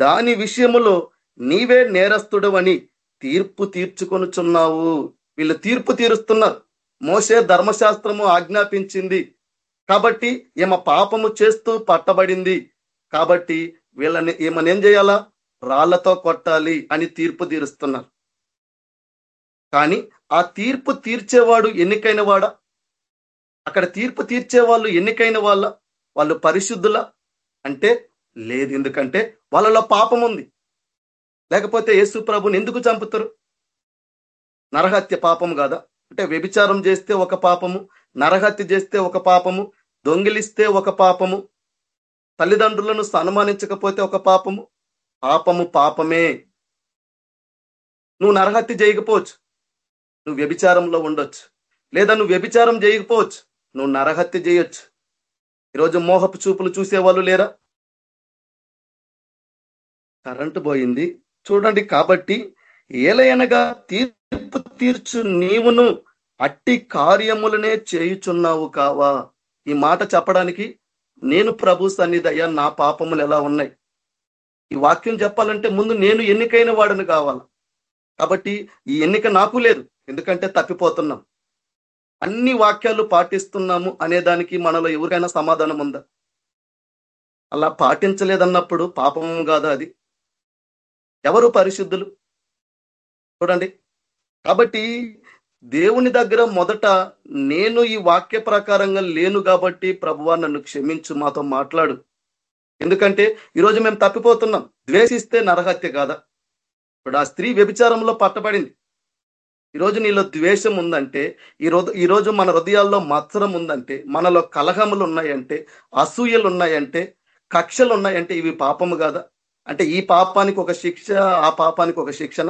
దాని విషయములో నీవే నేరస్తుడవని తీర్పు తీర్చుకొనుచున్నావు. వీళ్ళు తీర్పు తీరుస్తున్నారు. మోసే ధర్మశాస్త్రము ఆజ్ఞాపించింది. కాబట్టి ఈమె పాపము చేస్తూ పట్టబడింది. కాబట్టి వీళ్ళని ఏమనేం చేయాలా? రాళ్ళతో కొట్టాలి అని తీర్పు తీరుస్తున్నారు. కానీ ఆ తీర్పు తీర్చేవాడు ఎన్నికైన వాడా? అక్కడ తీర్పు తీర్చే వాళ్ళు ఎన్నికైన వాళ్ళ? వాళ్ళు పరిశుద్ధుల? అంటే లేదు. ఎందుకంటే వాళ్ళలో పాపం ఉంది. లేకపోతే యేసు ప్రభుని ఎందుకు చంపుతారు? నరహత్య పాపం కాదా? అంటే వ్యభిచారం చేస్తే ఒక పాపము నరహత్య చేస్తే ఒక పాపము దొంగిలిస్తే ఒక పాపము తల్లిదండ్రులను సన్మానించకపోతే ఒక పాపము? పాపము పాపమే. నువ్వు నరహత్య చేయకపోవచ్చు. నువ్వు వ్యభిచారంలో ఉండొచ్చు. లేదా నువ్వు వ్యభిచారం చేయకపోవచ్చు. నువ్వు నరహత్య చేయొచ్చు. ఈరోజు మోహపు చూపులు చూసేవాళ్ళు లేరా? కరెంటు పోయింది. చూడండి కాబట్టి ఏలయనగా తీర్పు తీర్చు నీవును అట్టి కార్యములనే చేయుచున్నావు కావా? ఈ మాట చెప్పడానికి నేను ప్రభు సన్నిధయ్యా నా పాపములు ఎలా ఉన్నాయి? ఈ వాక్యం చెప్పాలంటే ముందు నేను ఎన్నికైన వాడిని కావాలి. కాబట్టి ఈ ఎన్నిక నాకు లేదు ఎందుకంటే తప్పిపోతున్నాం. అన్ని వాక్యాలు పాటిస్తున్నాము అనే దానికి మనలో ఎవరికైనా సమాధానం ఉందా? అలా పాటించలేదన్నప్పుడు పాపం కాదా అది? ఎవరు పరిశుద్ధులు? చూడండి. కాబట్టి దేవుని దగ్గర మొదట నేను ఈ వాక్య ప్రకారంగా లేను కాబట్టి ప్రభువా నన్ను క్షమించు మాతో మాట్లాడు. ఎందుకంటే ఈరోజు మేము తప్పిపోతున్నాం. ద్వేషిస్తే నరహత్య కాదా ఇప్పుడు ఆ స్త్రీ వ్యభిచారంలో పట్టబడింది. ఈరోజు నీలో ద్వేషం ఉందంటే ఈరోజు ఈరోజు మన హృదయాల్లో మత్సరం ఉందంటే మనలో కలహములు ఉన్నాయంటే అసూయలు ఉన్నాయంటే కక్షలు ఉన్నాయంటే ఇవి పాపము కాదా అంటే ఈ పాపానికి ఒక శిక్ష ఆ పాపానికి ఒక శిక్షణ.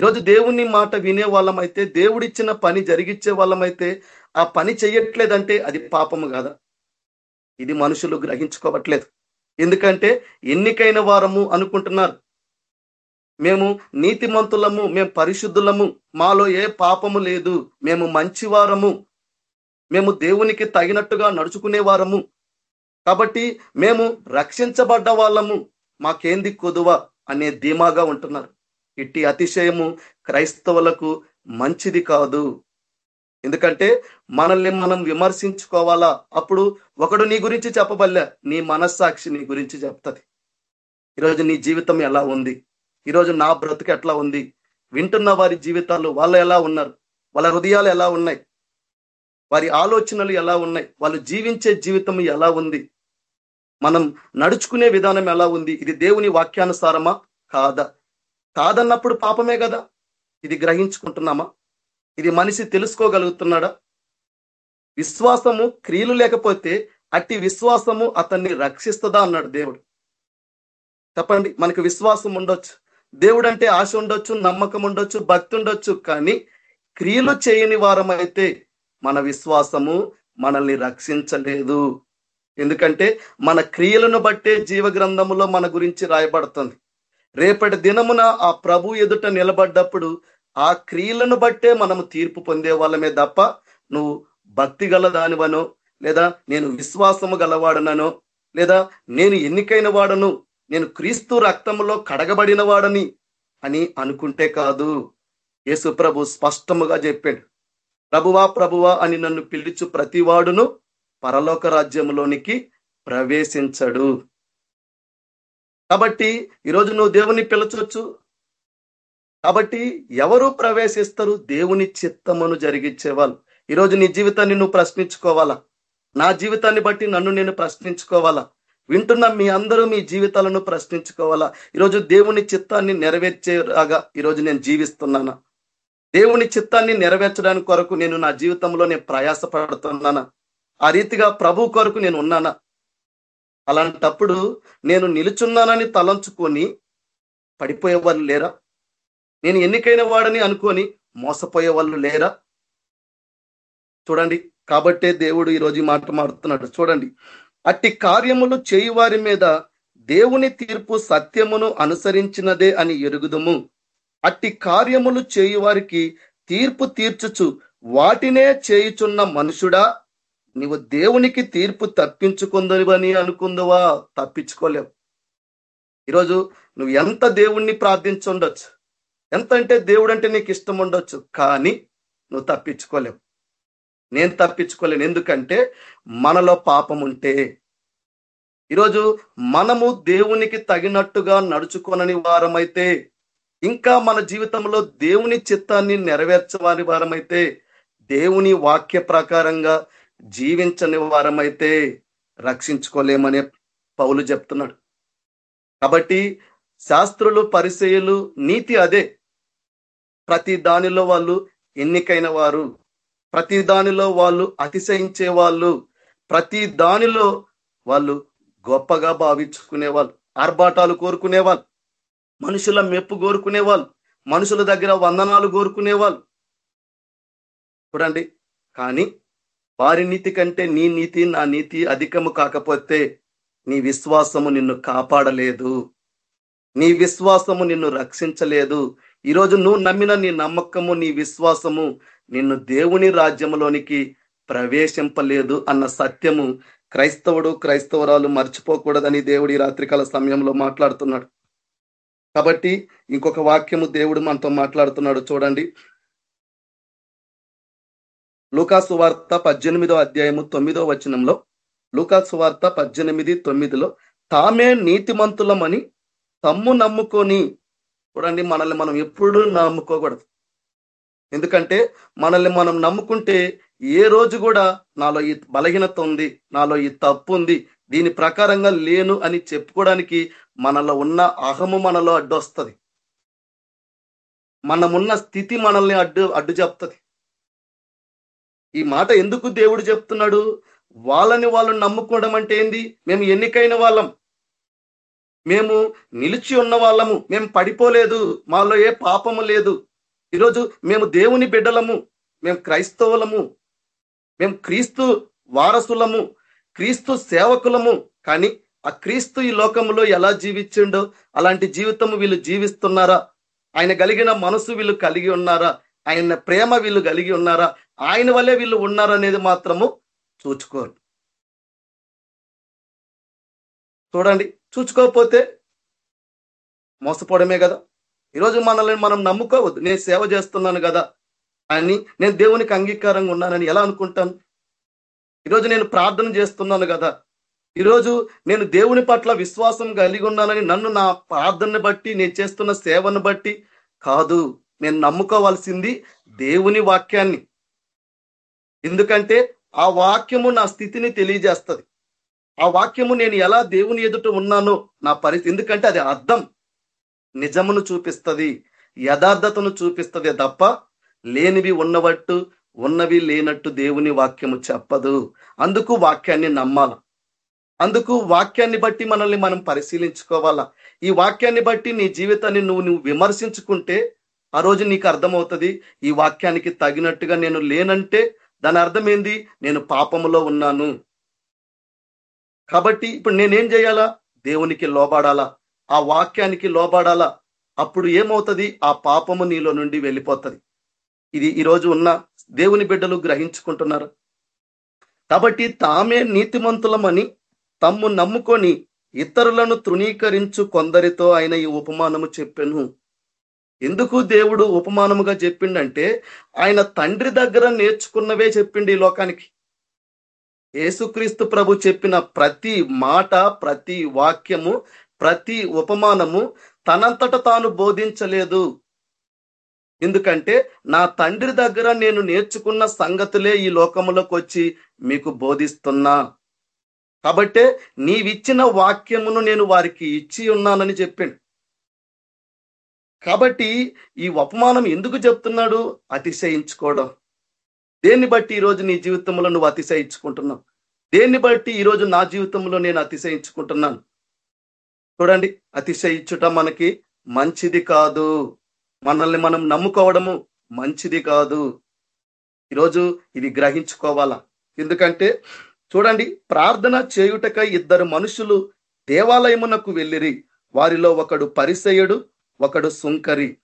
ఈరోజు దేవుని మాట వినే వాళ్ళమైతే దేవుడిచ్చిన పని జరిగించే వాళ్ళమైతే ఆ పని చెయ్యట్లేదంటే అది పాపము కాదా? ఇది మనుషులు గ్రహించుకోవట్లేదు. ఎందుకంటే ఎన్నికైన వారము అనుకుంటున్నారు. మేము నీతిమంతులము మేము పరిశుద్ధులము మాలో ఏ పాపము లేదు. మేము మంచివారము. మేము దేవునికి తగినట్టుగా నడుచుకునే వారము. కాబట్టి మేము రక్షించబడ్డ వాళ్ళము. మాకేంది కొదువ అనే ధీమాగా ఉంటున్నారు. ఇట్టి అతిశయము క్రైస్తవులకు మంచిది కాదు. ఎందుకంటే మనల్ని మనం విమర్శించుకోవాలా? అప్పుడు ఒకడు నీ గురించి చెప్పబల్లే నీ మనస్సాక్షి నీ గురించి చెప్తుంది. ఈరోజు నీ జీవితం ఎలా ఉంది? ఈరోజు నా బ్రతుకు ఎట్లా ఉంది? వింటున్న వారి జీవితాలు వాళ్ళు ఎలా ఉన్నారు? వాళ్ళ హృదయాలు ఎలా ఉన్నాయి? వారి ఆలోచనలు ఎలా ఉన్నాయి? వాళ్ళు జీవించే జీవితం ఎలా ఉంది? మనం నడుచుకునే విధానం ఎలా ఉంది? ఇది దేవుని వాక్యానుసారమా? కాదా? కాదన్నప్పుడు పాపమే కదా? ఇది గ్రహించుకుంటున్నామా? ఇది మనిషి తెలుసుకోగలుగుతున్నాడా? విశ్వాసము క్రియలు లేకపోతే అట్టి విశ్వాసము అతన్ని రక్షిస్తుందా అన్నాడు దేవుడు. చెప్పండి మనకు విశ్వాసం ఉండొచ్చు దేవుడు అంటే ఆశ ఉండొచ్చు నమ్మకం ఉండొచ్చు భక్తి ఉండొచ్చు కానీ క్రియలు చేయని వారమైతే మన విశ్వాసము మనల్ని రక్షించలేదు. ఎందుకంటే మన క్రియలను బట్టే జీవ గ్రంథములో మన గురించి రాయబడుతుంది. రేపటి దినమున ఆ ప్రభు ఎదుట నిలబడ్డప్పుడు ఆ క్రియలను బట్టే మనము తీర్పు పొందే వాళ్ళమే తప్ప నువ్వు భక్తి గల దానివనో లేదా నేను విశ్వాసము గలవాడననో లేదా నేను ఎన్నికైన వాడను నేను క్రీస్తు రక్తంలో కడగబడిన వాడని అని అనుకుంటే కాదు. యేసు ప్రభు స్పష్టముగా చెప్పాడు. ప్రభువా ప్రభువా అని నన్ను పిలుచు ప్రతివాడును పరలోక రాజ్యంలోనికి ప్రవేశించడు. కాబట్టి ఈరోజు నువ్వు దేవుని పిలచొచ్చు. కాబట్టి ఎవరు ప్రవేశిస్తారు? దేవుని చిత్తమును జరిగించే వాళ్ళు ఈరోజు నీ జీవితాన్ని నువ్వు ప్రశ్నించుకోవాలా? నా జీవితాన్ని బట్టి నన్ను నేను ప్రశ్నించుకోవాలా? వింటున్న మీ అందరూ మీ జీవితాలను ప్రశ్నించుకోవాలా? ఈరోజు దేవుని చిత్తాన్ని నెరవేర్చేలాగా ఈరోజు నేను జీవిస్తున్నానా? దేవుని చిత్తాన్ని నెరవేర్చడానికి కొరకు నేను నా జీవితంలో నేను ప్రయాసపడుతున్నానా? ఆ రీతిగా ప్రభు కొరకు నేను ఉన్నానా? అలాంటప్పుడు నేను నిలుచున్నానని తలంచుకొని పడిపోయే వాళ్ళు లేరా? నేను ఎన్నికైన వాడని అనుకొని మోసపోయే వాళ్ళు లేరా? చూడండి కాబట్టే దేవుడు ఈరోజు మాట మాడుతున్నాడు చూడండి అట్టి కార్యములు చేయువారి మీద దేవుని తీర్పు సత్యమును అనుసరించినదే అని ఎరుగుదము. అట్టి కార్యములు చేయువారికి తీర్పు తీర్చుచు వాటినే చేయుచున్న మనుషుడా? నీవు దేవునికి తీర్పు తప్పించుకుందనివని అనుకుందువా? తప్పించుకోలేవు. ఈరోజు నువ్వు ఎంత దేవుణ్ణి ప్రార్థించుండొచ్చు? ఎంత అంటే దేవుడు అంటే నీకు ఇష్టం ఉండొచ్చు కానీ నువ్వు తప్పించుకోలేవు. నేను తప్పించుకోలేను. ఎందుకంటే మనలో పాపం ఉంటే ఈరోజు మనము దేవునికి తగినట్టుగా నడుచుకోనని వారమైతే ఇంకా మన జీవితంలో దేవుని చిత్తాన్ని నెరవేర్చవాని వారమైతే దేవుని వాక్య ప్రకారంగా జీవించని వారమైతే రక్షించుకోలేమనే పౌలు చెప్తున్నాడు. కాబట్టి శాస్త్రులు పరిచయులు నీతి అదే. ప్రతి దానిలో వాళ్ళు ఎన్నికైన వారు ప్రతి దానిలో వాళ్ళు అతిశయించే వాళ్ళు ప్రతి దానిలో వాళ్ళు గొప్పగా భావించుకునే వాళ్ళు ఆర్భాటాలు కోరుకునే వాళ్ళు మనుషుల మెప్పు కోరుకునే వాళ్ళు మనుషుల దగ్గర వందనాలు కోరుకునే వాళ్ళు. చూడండి కానీ వారి నీతి కంటే నీ నీతి నా నీతి అధికము కాకపోతే నీ విశ్వాసము నిన్ను కాపాడలేదు. నీ విశ్వాసము నిన్ను రక్షించలేదు. ఈరోజు నువ్వు నమ్మిన నీ నమ్మకము నీ విశ్వాసము నిన్ను దేవుని రాజ్యంలోనికి ప్రవేశింపలేదు అన్న సత్యము క్రైస్తవుడు క్రైస్తవరాలు మర్చిపోకూడదని దేవుడి రాత్రికాల సమయంలో మాట్లాడుతున్నాడు. కాబట్టి ఇంకొక వాక్యము దేవుడు మనతో మాట్లాడుతున్నాడు. చూడండి. లూకాసు వార్త పద్దెనిమిదో అధ్యాయము తొమ్మిదో వచనంలో లూకాసు వార్త పద్దెనిమిది తొమ్మిదిలో తామే నీతిమంతులమని తమ్ము నమ్ముకొని చూడండి మనల్ని మనం ఎప్పుడు నమ్ముకోకూడదు. ఎందుకంటే మనల్ని మనం నమ్ముకుంటే ఏ రోజు కూడా నాలో ఈ బలహీనత ఉంది నాలో ఈ తప్పు ఉంది దీని ప్రకారంగా లేను అని చెప్పుకోవడానికి మనలో ఉన్న అహము మనలో అడ్డు వస్తుంది మనమున్న స్థితి మనల్ని అడ్డు అడ్డు చెప్తుంది ఈ మాట ఎందుకు దేవుడు చెప్తున్నాడు? వాళ్ళని వాళ్ళు నమ్ముకోవడం అంటే ఏంది? మేము ఎన్నికైన వాళ్ళం. మేము నిలిచి ఉన్న వాళ్ళము. మేము పడిపోలేదు. మాలో ఏ పాపము లేదు. ఈరోజు మేము దేవుని బిడ్డలము. మేము క్రైస్తవులము. మేము క్రీస్తు వారసులము. క్రీస్తు సేవకులము. కానీ ఆ క్రీస్తు ఈ లోకంలో ఎలా జీవించిండో అలాంటి జీవితము వీళ్ళు జీవిస్తున్నారా? ఆయన కలిగిన మనసు వీళ్ళు కలిగి ఉన్నారా? ఆయన ప్రేమ వీళ్ళు కలిగి ఉన్నారా? ఆయన వల్లే వీళ్ళు ఉన్నారనేది మాత్రము చూచుకోరు. చూడండి చూచుకోకపోతే మోసపోవడమే కదా. ఈరోజు మనల్ని మనం నమ్ముకోవద్దు. నేను సేవ చేస్తున్నాను కదా అని నేను దేవునికి అంగీకారంగా ఉన్నానని ఎలా అనుకుంటాను? ఈరోజు నేను ప్రార్థన చేస్తున్నాను కదా. ఈరోజు నేను దేవుని పట్ల విశ్వాసం కలిగి ఉన్నానని నన్ను నా ప్రార్థనని బట్టి నేను చేస్తున్న సేవను బట్టి కాదు. నేను నమ్ముకోవాల్సింది దేవుని వాక్యాన్ని. ఎందుకంటే ఆ వాక్యము నా స్థితిని తెలియజేస్తుంది. ఆ వాక్యము నేను ఎలా దేవుని ఎదుట ఉన్నానో నా పరిస్థితి ఎందుకంటే అది అర్థం నిజమును చూపిస్తుంది యథార్థతను చూపిస్తుంది తప్ప లేనివి ఉన్నవట్టు ఉన్నవి లేనట్టు దేవుని వాక్యము చెప్పదు. అందుకు వాక్యాన్ని నమ్మాల. అందుకు వాక్యాన్ని బట్టి మనల్ని మనం పరిశీలించుకోవాలా. ఈ వాక్యాన్ని బట్టి నీ జీవితాన్ని నువ్వు నువ్వు విమర్శించుకుంటే ఆ రోజు నీకు అర్థమవుతుంది ఈ వాక్యానికి తగినట్టుగా నేను లేనంటే దాని అర్థం ఏంది నేను పాపములో ఉన్నాను. కాబట్టి ఇప్పుడు నేనేం చేయాలా? దేవునికి లోబడాలా? ఆ వాక్యానికి లోబడాలా? అప్పుడు ఏమవుతుంది? ఆ పాపము నీలో నుండి వెళ్ళిపోతుంది. ఇది ఈరోజు ఉన్న దేవుని బిడ్డలు గ్రహించుకుంటున్నారు. కాబట్టి తామే నీతిమంతులమని తమ్ము నమ్ముకొని ఇతరులను తృణీకరించు కొందరితో ఆయన ఈ ఉపమానము చెప్పాను. ఎందుకు దేవుడు ఉపమానముగా చెప్పిండంటే ఆయన తండ్రి దగ్గర నేర్చుకున్నవే చెప్పిండి ఈ లోకానికి. యేసుక్రీస్తు ప్రభు చెప్పిన ప్రతి మాట ప్రతి వాక్యము ప్రతి ఉపమానము తనంతట తాను బోధించలేదు. ఎందుకంటే నా తండ్రి దగ్గర నేను నేర్చుకున్న సంగతులే ఈ లోకములోకి వచ్చి మీకు బోధిస్తున్నా. కాబట్టే నీవిచ్చిన వాక్యమును నేను వారికి ఇచ్చి ఉన్నానని చెప్పిండు. కాబట్టి ఈ ఉపమానం ఎందుకు చెప్తున్నాడు? అతిశయించుకోవడం. దేన్ని బట్టి ఈరోజు నీ జీవితంలో నువ్వు అతిశయించుకుంటున్నావు? దేన్ని బట్టి ఈరోజు నా జీవితంలో నేను అతిశయించుకుంటున్నాను? చూడండి అతిశయించుట మనకి మంచిది కాదు. మనల్ని మనం నమ్ముకోవడము మంచిది కాదు. ఈరోజు ఇది గ్రహించుకోవాలా? ఎందుకంటే చూడండి ప్రార్థన చేయుటకై ఇద్దరు మనుషులు దేవాలయమునకు వెళ్ళిరి. వారిలో ఒకడు పరిసయుడు ఒకడు సుంకరి.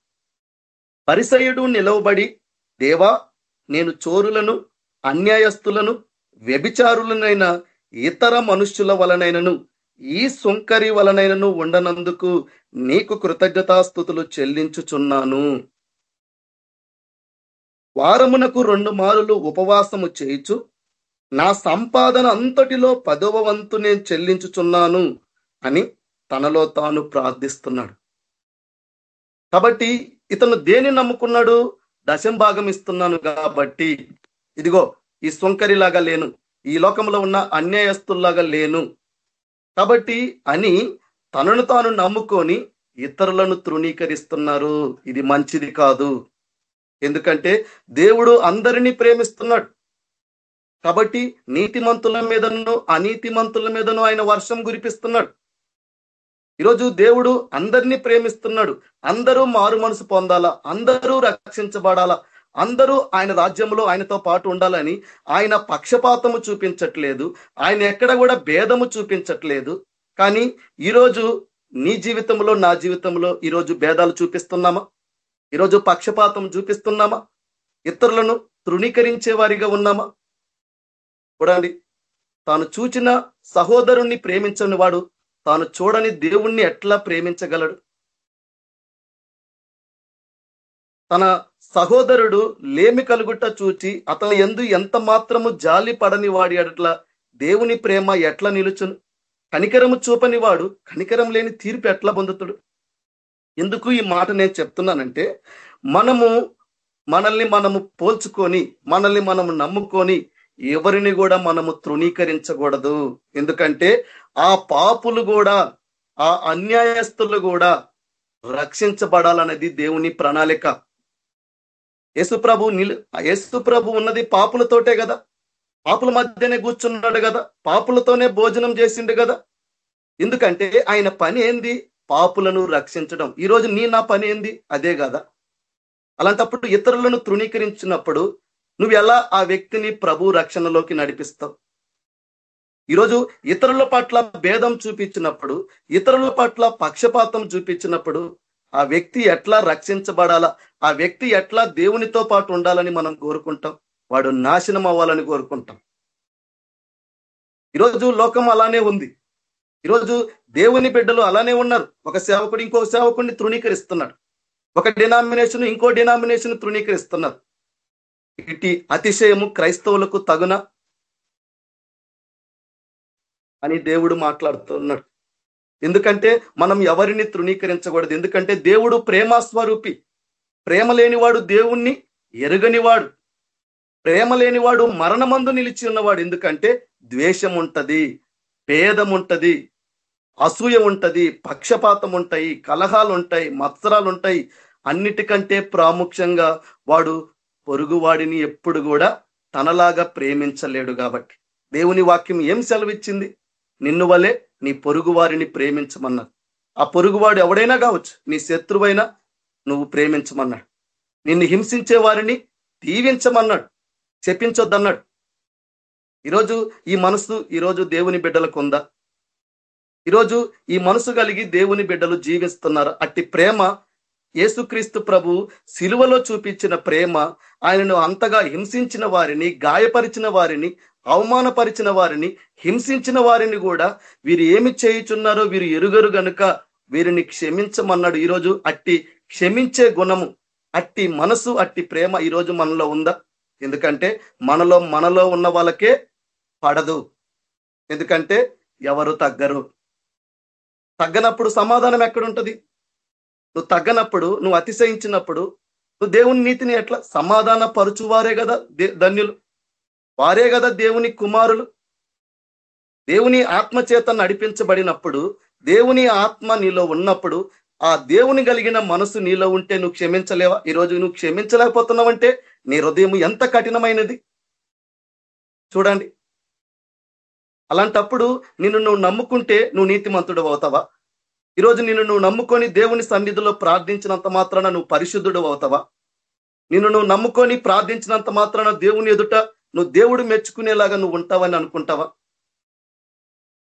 పరిసయుడు నిలవబడి దేవా నేను చోరులను అన్యాయస్తులను వ్యభిచారులనైన ఇతర మనుష్యుల వలనైనను ఈ సుంకరి వలనైనను ఉండనందుకు నీకు కృతజ్ఞతాస్థుతులు చెల్లించుచున్నాను. వారమునకు రెండు మారులు ఉపవాసము చేయుచు నా సంపాదన అంతటిలో పదవ వంతు నేను చెల్లించుచున్నాను అని తనలో తాను ప్రార్థిస్తున్నాడు. కాబట్టి ఇతను దేని నమ్ముకున్నాడు? దశం భాగం ఇస్తున్నాను కాబట్టి. ఇదిగో ఈ సొంకరిలాగా లేను. ఈ లోకంలో ఉన్న అన్యాయస్తుల్లాగా లేను. కాబట్టి అని తనను తాను నమ్ముకొని ఇతరులను తృణీకరిస్తున్నారు. ఇది మంచిది కాదు. ఎందుకంటే దేవుడు అందరినీ ప్రేమిస్తున్నాడు. కాబట్టి నీతిమంతుల మీదను అనీతిమంతుల మీదను ఆయన వర్షం కురిపిస్తున్నాడు. ఈరోజు దేవుడు అందరినీ ప్రేమిస్తున్నాడు. అందరూ మారు మనసు పొందాలా? అందరూ రక్షించబడాలా? అందరూ ఆయన రాజ్యంలో ఆయనతో పాటు ఉండాలని ఆయన పక్షపాతము చూపించట్లేదు. ఆయన ఎక్కడ కూడా భేదము చూపించట్లేదు. కానీ ఈరోజు నీ జీవితంలో నా జీవితంలో ఈరోజు భేదాలు చూపిస్తున్నామా? ఈరోజు పక్షపాతం చూపిస్తున్నామా? ఇతరులను తృణీకరించే వారిగా ఉన్నామా? చూడండి తాను చూచిన సహోదరుణ్ణి ప్రేమించని వాడు తాను చూడని దేవుణ్ణి ఎట్లా ప్రేమించగలడు? తన సహోదరుడు లేమి కలుగుట చూచి అతను ఎందు ఎంత మాత్రము జాలి పడని వాడి అట్లా దేవుని ప్రేమ ఎట్లా నిలుచును? కనికరము చూపని వాడు కనికరం లేని తీర్పు ఎట్లా పొందుతాడు? ఎందుకు ఈ మాట నేను చెప్తున్నానంటే మనము మనల్ని మనము పోల్చుకొని మనల్ని మనము నమ్ముకొని ఎవరిని కూడా మనము తృణీకరించకూడదు. ఎందుకంటే ఆ పాపులు కూడా ఆ అన్యాయస్తులు కూడా రక్షించబడాలనేది దేవుని ప్రణాళిక. యేసుప్రభు నిలు యేసుప్రభు ఉన్నది పాపులతోటే కదా. పాపుల మధ్యనే కూర్చున్నాడు కదా. పాపులతోనే భోజనం చేసిండు కదా. ఎందుకంటే ఆయన పని ఏంది? పాపులను రక్షించడం. ఈరోజు నీ నా పని ఏంది? అదే కదా. అలాంటప్పుడు ఇతరులను తృణీకరించినప్పుడు నువ్వు ఎలా ఆ వ్యక్తిని ప్రభు రక్షణలోకి నడిపిస్తావు? ఈరోజు ఇతరుల పట్ల భేదం చూపించినప్పుడు ఇతరుల పట్ల పక్షపాతం చూపించినప్పుడు ఆ వ్యక్తి ఎట్లా రక్షించబడాలా? ఆ వ్యక్తి ఎట్లా దేవునితో పాటు ఉండాలని మనం కోరుకుంటాం? వాడు నాశనం అవ్వాలని కోరుకుంటాం. ఈరోజు లోకం అలానే ఉంది. ఈరోజు దేవుని బిడ్డలు అలానే ఉన్నారు. ఒక సేవకుడు ఇంకో సేవకుడిని తృణీకరిస్తున్నాడు. ఒక డినామినేషన్ ఇంకో డినామినేషన్ తృణీకరిస్తున్నారు. ఇటు అతిశయము క్రైస్తవులకు తగున అని దేవుడు మాట్లాడుతున్నాడు. ఎందుకంటే మనం ఎవరిని తృణీకరించకూడదు. ఎందుకంటే దేవుడు ప్రేమస్వరూపి ప్రేమ లేనివాడు దేవుణ్ణి ఎరుగనివాడు. ప్రేమ లేనివాడు మరణమందు నిలిచి ఉన్నవాడు. ఎందుకంటే ద్వేషం ఉంటది భేదం ఉంటది అసూయ ఉంటది పక్షపాతం ఉంటాయి కలహాలు ఉంటాయి మత్సరాలు ఉంటాయి అన్నిటికంటే ప్రాముఖ్యంగా వాడు పొరుగువాడిని ఎప్పుడు కూడా తనలాగా ప్రేమించలేడు కాబట్టి. దేవుని వాక్యం ఏం సెలవిచ్చింది? నిన్ను వలే నీ పొరుగువారిని ప్రేమించమన్నాడు. ఆ పొరుగువాడు ఎవడైనా కావచ్చు నీ శత్రువైనా నువ్వు ప్రేమించమన్నాడు. నిన్ను హింసించే వారిని దీవించమన్నాడు చెప్పించొద్దన్నాడు ఈరోజు ఈ మనసు ఈరోజు దేవుని బిడ్డలకు ఉందా? ఈరోజు ఈ మనసు కలిగి దేవుని బిడ్డలు జీవిస్తున్నారు? అట్టి ప్రేమ యేసుక్రీస్తు ప్రభు సిలువలో చూపించిన ప్రేమ ఆయనను అంతగా హింసించిన వారిని గాయపరిచిన వారిని అవమానపరిచిన వారిని హింసించిన వారిని కూడా వీరు ఏమి చేయుచున్నారో వీరు ఎరుగరు గనుక వీరిని క్షమించమన్నాడు. ఈరోజు అట్టి క్షమించే గుణము అట్టి మనసు అట్టి ప్రేమ ఈరోజు మనలో ఉందా? ఎందుకంటే మనలో మనలో ఉన్న వాళ్ళకే పడదు. ఎందుకంటే ఎవరు తగ్గరు. తగ్గనప్పుడు సమాధానం ఎక్కడుంటది? నువ్వు తగ్గనప్పుడు నువ్వు అతిశయించినప్పుడు నువ్వు దేవుని నీతిని ఎట్లా సమాధాన పరుచువారే కదా ధన్యులు. వారే కదా దేవుని కుమారులు. దేవుని ఆత్మ చేత నడిపించబడినప్పుడు దేవుని ఆత్మ నీలో ఉన్నప్పుడు ఆ దేవుని కలిగిన మనసు నీలో ఉంటే నువ్వు క్షమించలేవా? ఈరోజు నువ్వు క్షమించలేకపోతున్నావంటే నీ హృదయం ఎంత కఠినమైనది? చూడండి. అలాంటప్పుడు నిన్ను నువ్వు నమ్ముకుంటే నువ్వు నీతిమంతుడు అవుతావా? ఈరోజు నిన్ను నువ్వు నమ్ముకొని దేవుని సన్నిధిలో ప్రార్థించినంత మాత్రాన నువ్వు పరిశుద్ధుడు అవుతావా? నిన్ను నువ్వు నమ్ముకొని ప్రార్థించినంత మాత్రాన దేవుని ఎదుట నువ్వు దేవుడు మెచ్చుకునేలాగా నువ్వు ఉంటావని అనుకుంటావా?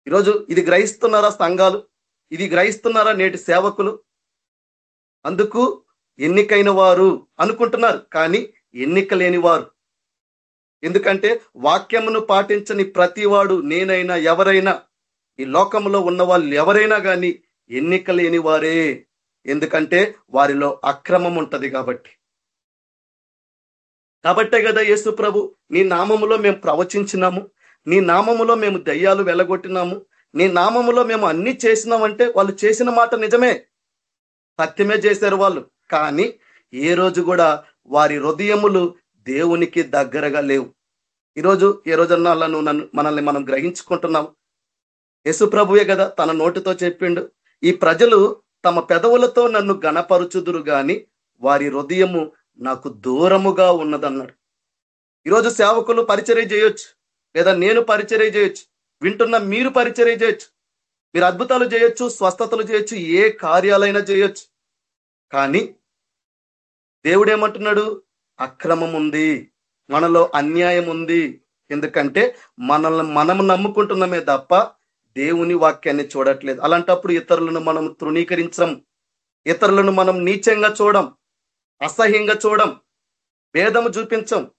ఈరోజు ఇది గ్రహిస్తున్నారా సంఘాలు? ఇది గ్రహిస్తున్నారా నేటి సేవకులు? అందుకు ఎన్నికైన వారు అనుకుంటున్నారు కానీ ఎన్నిక లేని వారు. ఎందుకంటే వాక్యమును పాటించని ప్రతివాడు నేనైనా ఎవరైనా ఈ లోకంలో ఉన్న వాళ్ళు ఎవరైనా కానీ ఎన్నిక లేని వారే ఎందుకంటే వారిలో అక్రమం ఉంటది కాబట్టి. కాబట్టే కదా యేసు ప్రభు నీ నామములో మేము ప్రవచించినాము. నీ నామములో మేము దయ్యాలు వెలగొట్టినాము. నీ నామములో మేము అన్ని చేసినామంటే వాళ్ళు చేసిన మాట నిజమే. సత్యమే చేశారు వాళ్ళు. కానీ ఏ రోజు కూడా వారి హృదయములు దేవునికి దగ్గరగా లేవు. ఈరోజు ఏ రోజన్నా అలా నువ్వు నన్ను మనల్ని మనం గ్రహించుకుంటున్నాం. యశు ప్రభువే కదా తన నోటితో చెప్పిండు. ఈ ప్రజలు తమ పెదవులతో నన్ను గణపరుచుదురు గాని వారి హృదయము నాకు దూరముగా ఉన్నదన్నాడు ఈరోజు సేవకులు పరిచర్య చేయొచ్చు లేదా నేను పరిచర్య చేయొచ్చు వింటున్న మీరు పరిచర్య చేయొచ్చు మీరు అద్భుతాలు చేయొచ్చు స్వస్థతలు చేయొచ్చు ఏ కార్యాలైనా చేయొచ్చు. కానీ దేవుడేమంటున్నాడు? అక్రమం ఉంది మనలో అన్యాయం ఉంది ఎందుకంటే మనల్ని మనం నమ్ముకుంటున్నామే తప్ప దేవుని వాక్యాన్ని చూడట్లేదు. అలాంటప్పుడు ఇతరులను మనం తృణీకరించం ఇతరులను మనం నీచంగా చూడం అసహ్యంగా చూడం భేదము చూపించం.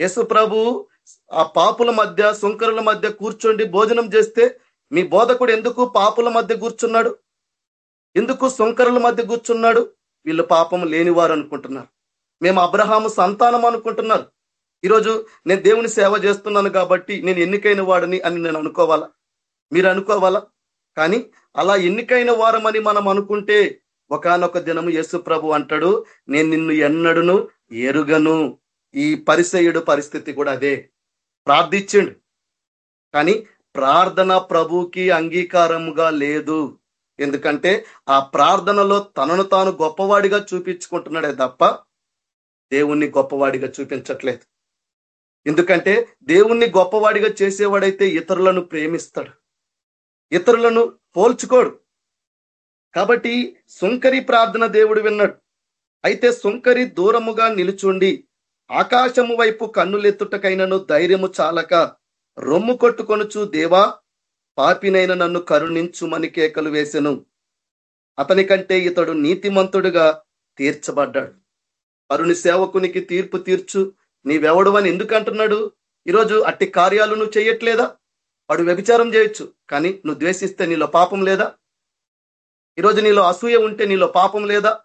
యేసు ప్రభు ఆ పాపుల మధ్య సుంకరుల మధ్య కూర్చోండి భోజనం చేస్తే మీ బోధకుడు ఎందుకు పాపుల మధ్య కూర్చున్నాడు? ఎందుకు సుంకరుల మధ్య కూర్చున్నాడు? వీళ్ళు పాపం లేనివారు అనుకుంటున్నారు. మేము అబ్రహాము సంతానం అనుకుంటున్నారు. ఈరోజు నేను దేవుని సేవ చేస్తున్నాను కాబట్టి నేను ఎన్నికైన వాడిని అని నేను అనుకోవాలా? మీరు అనుకోవాలా? కానీ అలా ఎన్నికైన వారమని మనం అనుకుంటే ఒకనొక దినము యేసు ప్రభు అంటాడు నేను నిన్ను ఎన్నడును ఎరుగను. ఈ పరిసయుడు పరిస్థితి కూడా అదే. ప్రార్థించిండు. కానీ ప్రార్థన ప్రభుకి అంగీకారముగా లేదు. ఎందుకంటే ఆ ప్రార్థనలో తనను తాను గొప్పవాడిగా చూపించుకుంటున్నాడే తప్ప దేవుణ్ణి గొప్పవాడిగా చూపించట్లేదు. ఎందుకంటే దేవుణ్ణి గొప్పవాడిగా చేసేవాడైతే ఇతరులను ప్రేమిస్తాడు. ఇతరులను పోల్చుకోడు. కాబట్టి సుంకరి ప్రార్థన దేవుడు విన్నాడు అయితే సుంకరి దూరముగా నిలుచుండి ఆకాశము వైపు కన్నులెత్తుటకైనను ధైర్యము చాలక రొమ్ము కొట్టుకొనుచు దేవా పాపినైన నన్ను కరుణించుమని కేకలు వేసెను. అతని కంటే ఇతడు నీతిమంతుడుగా తీర్చబడ్డాడు. అరుణి సేవకునికి తీర్పు తీర్చు. నీవెవడు అని ఎందుకంటున్నాడు? ఈరోజు అట్టి కార్యాలు నువ్వు చేయట్లేదా? వాడు వ్యభిచారం చేయొచ్చు కానీ నువ్వు ద్వేషిస్తే నీలో పాపం లేదా? ఈరోజు నీలో అసూయ ఉంటే నీలో పాపం లేదా?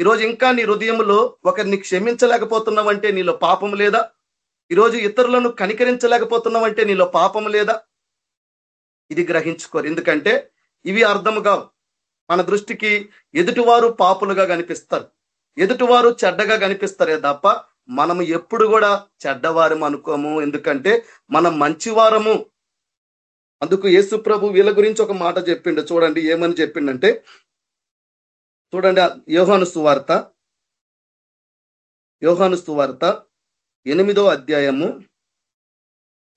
ఈరోజు ఇంకా నీ హృదయంలో ఒకరిని క్షమించలేకపోతున్నావంటే నీలో పాపం లేదా? ఈరోజు ఇతరులను కనికరించలేకపోతున్నావంటే నీలో పాపం లేదా? ఇది గ్రహించుకోరు. ఎందుకంటే ఇవి అర్థముగా మన దృష్టికి ఎదుటివారు పాపులుగా కనిపిస్తారు. ఎదుటివారు చెడ్డగా కనిపిస్తారే తప్ప మనం ఎప్పుడు కూడా చెడ్డవారం అనుకోము. ఎందుకంటే మనం మంచివారము. అందుకు యేసు ప్రభు వీళ్ళ గురించి ఒక మాట చెప్పిండు. చూడండి ఏమని చెప్పిండంటే చూడండి యోహాను సువార్త యోహాను సువార్త ఎనిమిదో అధ్యాయము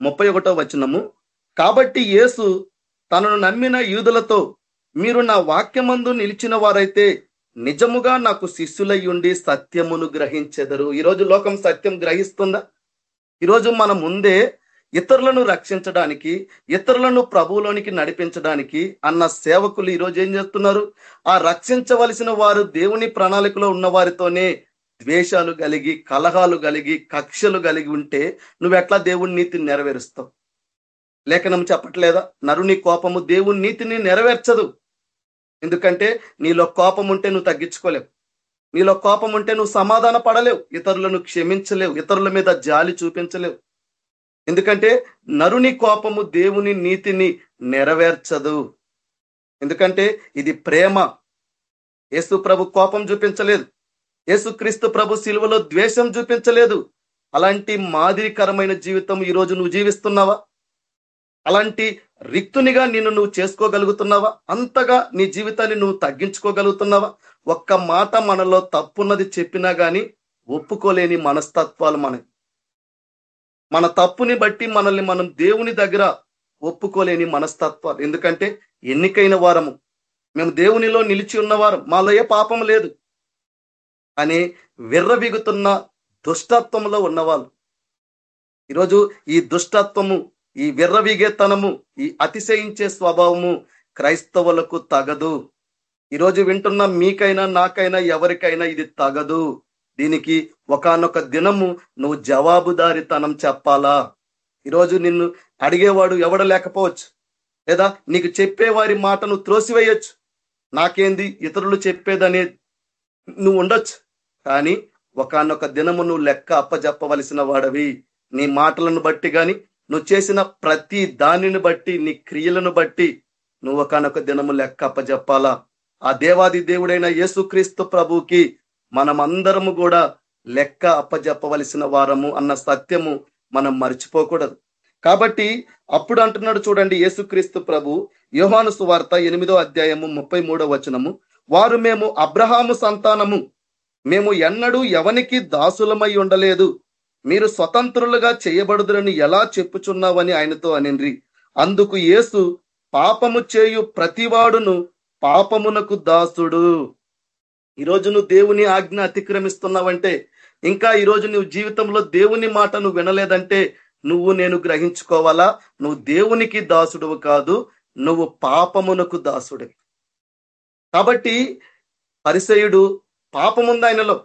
ముప్పై ఒకటో వచనము. కాబట్టి యేసు తనను నమ్మిన యూదులతో మీరు నా వాక్యమందు నిలిచిన వారైతే నిజముగా నాకు శిష్యులై ఉండి సత్యమును గ్రహించెదరు. ఈరోజు లోకం సత్యం గ్రహిస్తుందా? ఈరోజు మన ముందే ఇతరులను రక్షించడానికి ఇతరులను ప్రభువులోనికి నడిపించడానికి అన్న సేవకులు ఈరోజు ఏం చేస్తున్నారు? ఆ రక్షించవలసిన వారు దేవుని ప్రణాళికలో ఉన్న వారితోనే ద్వేషాలు కలిగి కలహాలు కలిగి కక్షలు కలిగి ఉంటే నువ్వు ఎట్లా దేవుని నీతిని నెరవేరుస్తావు? లేఖనం చెప్పట్లేదా? నరుని కోపము దేవుని నీతిని నెరవేర్చదు. ఎందుకంటే నీలో కోపం ఉంటే నువ్వు తగ్గించుకోలేవు. నీలో కోపం ఉంటే నువ్వు సమాధాన పడలేవు ఇతరులను క్షమించలేవు. ఇతరుల మీద జాలి చూపించలేవు. ఎందుకంటే నరుని కోపము దేవుని నీతిని నెరవేర్చదు. ఎందుకంటే ఇది ప్రేమ. యేసు ప్రభు కోపం చూపించలేదు. యేసుక్రీస్తు ప్రభు శిలువలో ద్వేషం చూపించలేదు. అలాంటి మాదిరికరమైన జీవితం ఈరోజు నువ్వు జీవిస్తున్నావా? అలాంటి రిక్తునిగా నిన్ను నువ్వు చేసుకోగలుగుతున్నావా? అంతగా నీ జీవితాన్ని నువ్వు తగ్గించుకోగలుగుతున్నావా? ఒక్క మాట మనలో తప్పున్నది చెప్పినా గాని ఒప్పుకోలేని మనస్తత్వాలు మనకి మన తప్పుని బట్టి మనల్ని మనం దేవుని దగ్గర ఒప్పుకోలేని మనస్తత్వాలు. ఎందుకంటే ఎన్నికైన వారము మేము దేవునిలో నిలిచి ఉన్నవారం మాలో ఏ పాపం లేదు. అని విర్రబిగుతున్న దుష్టత్వంలో ఉన్నవాళ్ళు. ఈరోజు ఈ దుష్టత్వము ఈ విర్రవిగేతనము ఈ అతిశయించే స్వభావము క్రైస్తవులకు తగదు. ఈరోజు వింటున్న మీకైనా నాకైనా ఎవరికైనా ఇది తగదు. దీనికి ఒకనొక దినము నువ్వు జవాబుదారితనం చెప్పాలా? ఈరోజు నిన్ను అడిగేవాడు ఎవడ లేకపోవచ్చు? లేదా నీకు చెప్పేవారి మాటను త్రోసివేయచ్చు? నాకేంది ఇతరులు చెప్పేదనే నువ్వు ఉండొచ్చు. కానీ ఒకనొక దినము నువ్వు లెక్క అప్పజెప్పవలసిన వాడవి. నీ మాటలను బట్టి కానీ నువ్వు చేసిన ప్రతి దానిని బట్టి నీ క్రియలను బట్టి నువ్వు ఒకనొక దినము లెక్క అప్పజెప్పాలా? ఆ దేవాది దేవుడైన యేసుక్రీస్తు ప్రభుకి మనమందరము కూడా లెక్క అప్పజెప్పవలసిన వారము అన్న సత్యము మనం మర్చిపోకూడదు. కాబట్టి అప్పుడు అంటున్నాడు చూడండి యేసుక్రీస్తు ప్రభు యోహాను సువార్త ఎనిమిదో అధ్యాయము ముప్పై మూడో వచనము. వారు మేము అబ్రహాము సంతానము. మేము ఎన్నడూ ఎవనికి దాసులమై ఉండలేదు. మీరు స్వతంత్రులుగా చేయబడుదురని ఎలా చెప్పుచున్నావని ఆయనతో అనిండ్రి. అందుకు యేసు పాపము చేయు ప్రతివాడును పాపమునకు దాసుడు. ఈరోజు నువ్వు దేవుని ఆజ్ఞ అతిక్రమిస్తున్నావంటే ఇంకా ఈరోజు నువ్వు జీవితంలో దేవుని మాట నువ్వు వినలేదంటే నువ్వు నేను గ్రహించుకోవాలా? నువ్వు దేవునికి దాసుడువు కాదు నువ్వు పాపమునకు దాసుడివి కాబట్టి పరిసయుడు పాపముంది ఆయనలో.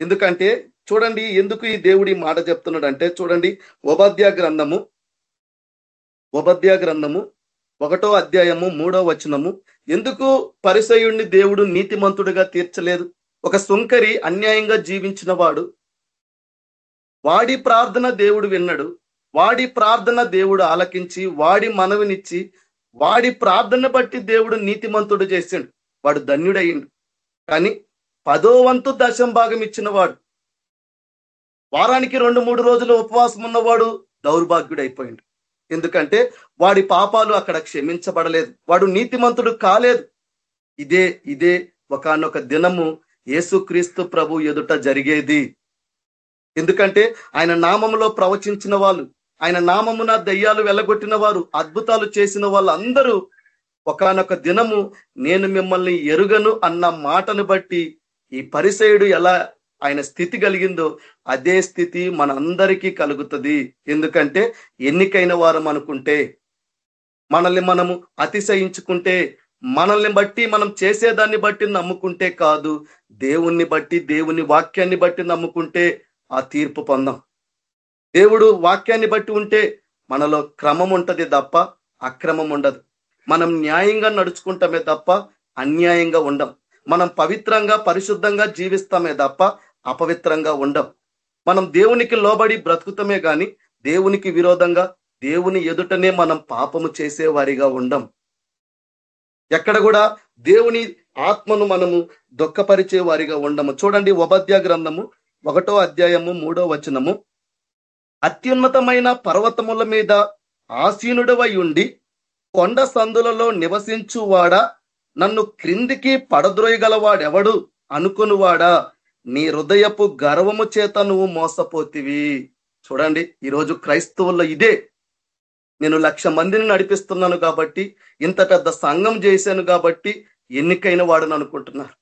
ఎందుకంటే చూడండి ఎందుకు ఈ దేవుడి మాట చెప్తున్నాడు అంటే చూడండి ఉపాధ్యా గ్రంథము ఉపాధ్యా గ్రంథము ఒకటో అధ్యాయము మూడో వచనము ఎందుకు పరిసయుణ్ణి దేవుడు నీతిమంతుడిగా తీర్చలేదు? ఒక సుంకరి అన్యాయంగా జీవించిన వాడు వాడి ప్రార్థన దేవుడు విన్నాడు వాడి ప్రార్థన దేవుడు ఆలకించి వాడి మనవినిచ్చి వాడి ప్రార్థన బట్టి దేవుడు నీతిమంతుడు చేసిండు. వాడు ధన్యుడయ్యిండు. కానీ పదో వంతు దశం భాగం ఇచ్చిన వాడు వారానికి రెండు మూడు రోజులు ఉపవాసం ఉన్నవాడు దౌర్భాగ్యుడు అయిపోయిండు ఎందుకంటే వాడి పాపాలు అక్కడ క్షమించబడలేదు. వాడు నీతిమంతుడు కాలేదు. ఇదే ఇదే ఒకనొక దినము యేసుక్రీస్తు ప్రభు ఎదుట జరిగేది. ఎందుకంటే ఆయన నామములో ప్రవచించిన వాళ్ళు ఆయన నామమున దయ్యాలు వెళ్ళగొట్టిన వారు అద్భుతాలు చేసిన వాళ్ళందరూ ఒకనొక దినము నేను మిమ్మల్ని ఎరుగను అన్న మాటను బట్టి ఈ పరిసయుడు ఎలా ఆయన స్థితి కలిగిందో అదే స్థితి మనందరికీ కలుగుతుంది. ఎందుకంటే ఎన్నికైన వారం అనుకుంటే మనల్ని మనము అతిశయించుకుంటే మనల్ని బట్టి మనం చేసేదాన్ని బట్టి నమ్ముకుంటే కాదు. దేవుణ్ణి బట్టి దేవుని వాక్యాన్ని బట్టి నమ్ముకుంటే ఆ తీర్పు పొందాం. దేవుడు వాక్యాన్ని బట్టి ఉంటే మనలో క్రమం ఉంటది తప్ప అక్రమం ఉండదు. మనం న్యాయంగా నడుచుకుంటామే తప్ప అన్యాయంగా ఉండం. మనం పవిత్రంగా పరిశుద్ధంగా జీవిస్తామే తప్ప అపవిత్రంగా ఉండం. మనం దేవునికి లోబడి బ్రతుకుతమే కానీ దేవునికి విరోధంగా దేవుని ఎదుటనే మనం పాపము చేసే వారిగా ఉండం. ఎక్కడ కూడా దేవుని ఆత్మను మనము దుఃఖపరిచే వారిగా ఉండము. చూడండి ఉపధ్య గ్రంథము ఒకటో అధ్యాయము మూడో వచనము. అత్యున్నతమైన పర్వతముల మీద ఆసీనుడవై ఉండి కొండ సందులలో నివసించువాడా? నన్ను క్రిందికి పడద్రోయగలవాడెవడు? అనుకునివాడా? నీ హృదయపు గర్వము చేత నువ్వు మోసపోతివి. చూడండి ఈరోజు క్రైస్తవుల్లో ఇదే నేను లక్ష మందిని నడిపిస్తున్నాను కాబట్టి ఇంత పెద్ద సంఘం చేశాను కాబట్టి ఎన్నికైన వాడని అనుకుంటున్నారు.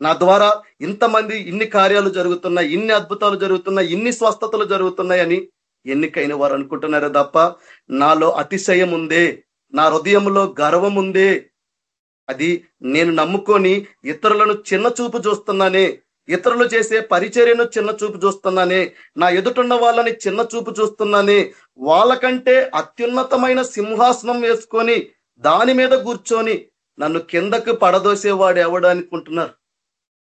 నా ద్వారా ఇంతమంది ఇన్ని కార్యాలు జరుగుతున్నాయి ఇన్ని అద్భుతాలు జరుగుతున్నాయి ఇన్ని స్వస్థతలు జరుగుతున్నాయని ఎన్నికైన వారు అనుకుంటున్నారే తప్ప నాలో అతిశయం ఉందే నా హృదయంలో గర్వం ఉందే. అది నేను నమ్ముకొని ఇతరులను చిన్న చూపు చూస్తున్నానే ఇతరులు చేసే పరిచర్యను చిన్న చూపు చూస్తున్నానే నా ఎదుటున్న వాళ్ళని చిన్న చూపు చూస్తున్నానే వాళ్ళకంటే అత్యున్నతమైన సింహాసనం వేసుకొని దాని మీద కూర్చొని నన్ను కిందకు పడదోసేవాడు ఎవడు అనుకుంటున్నారు?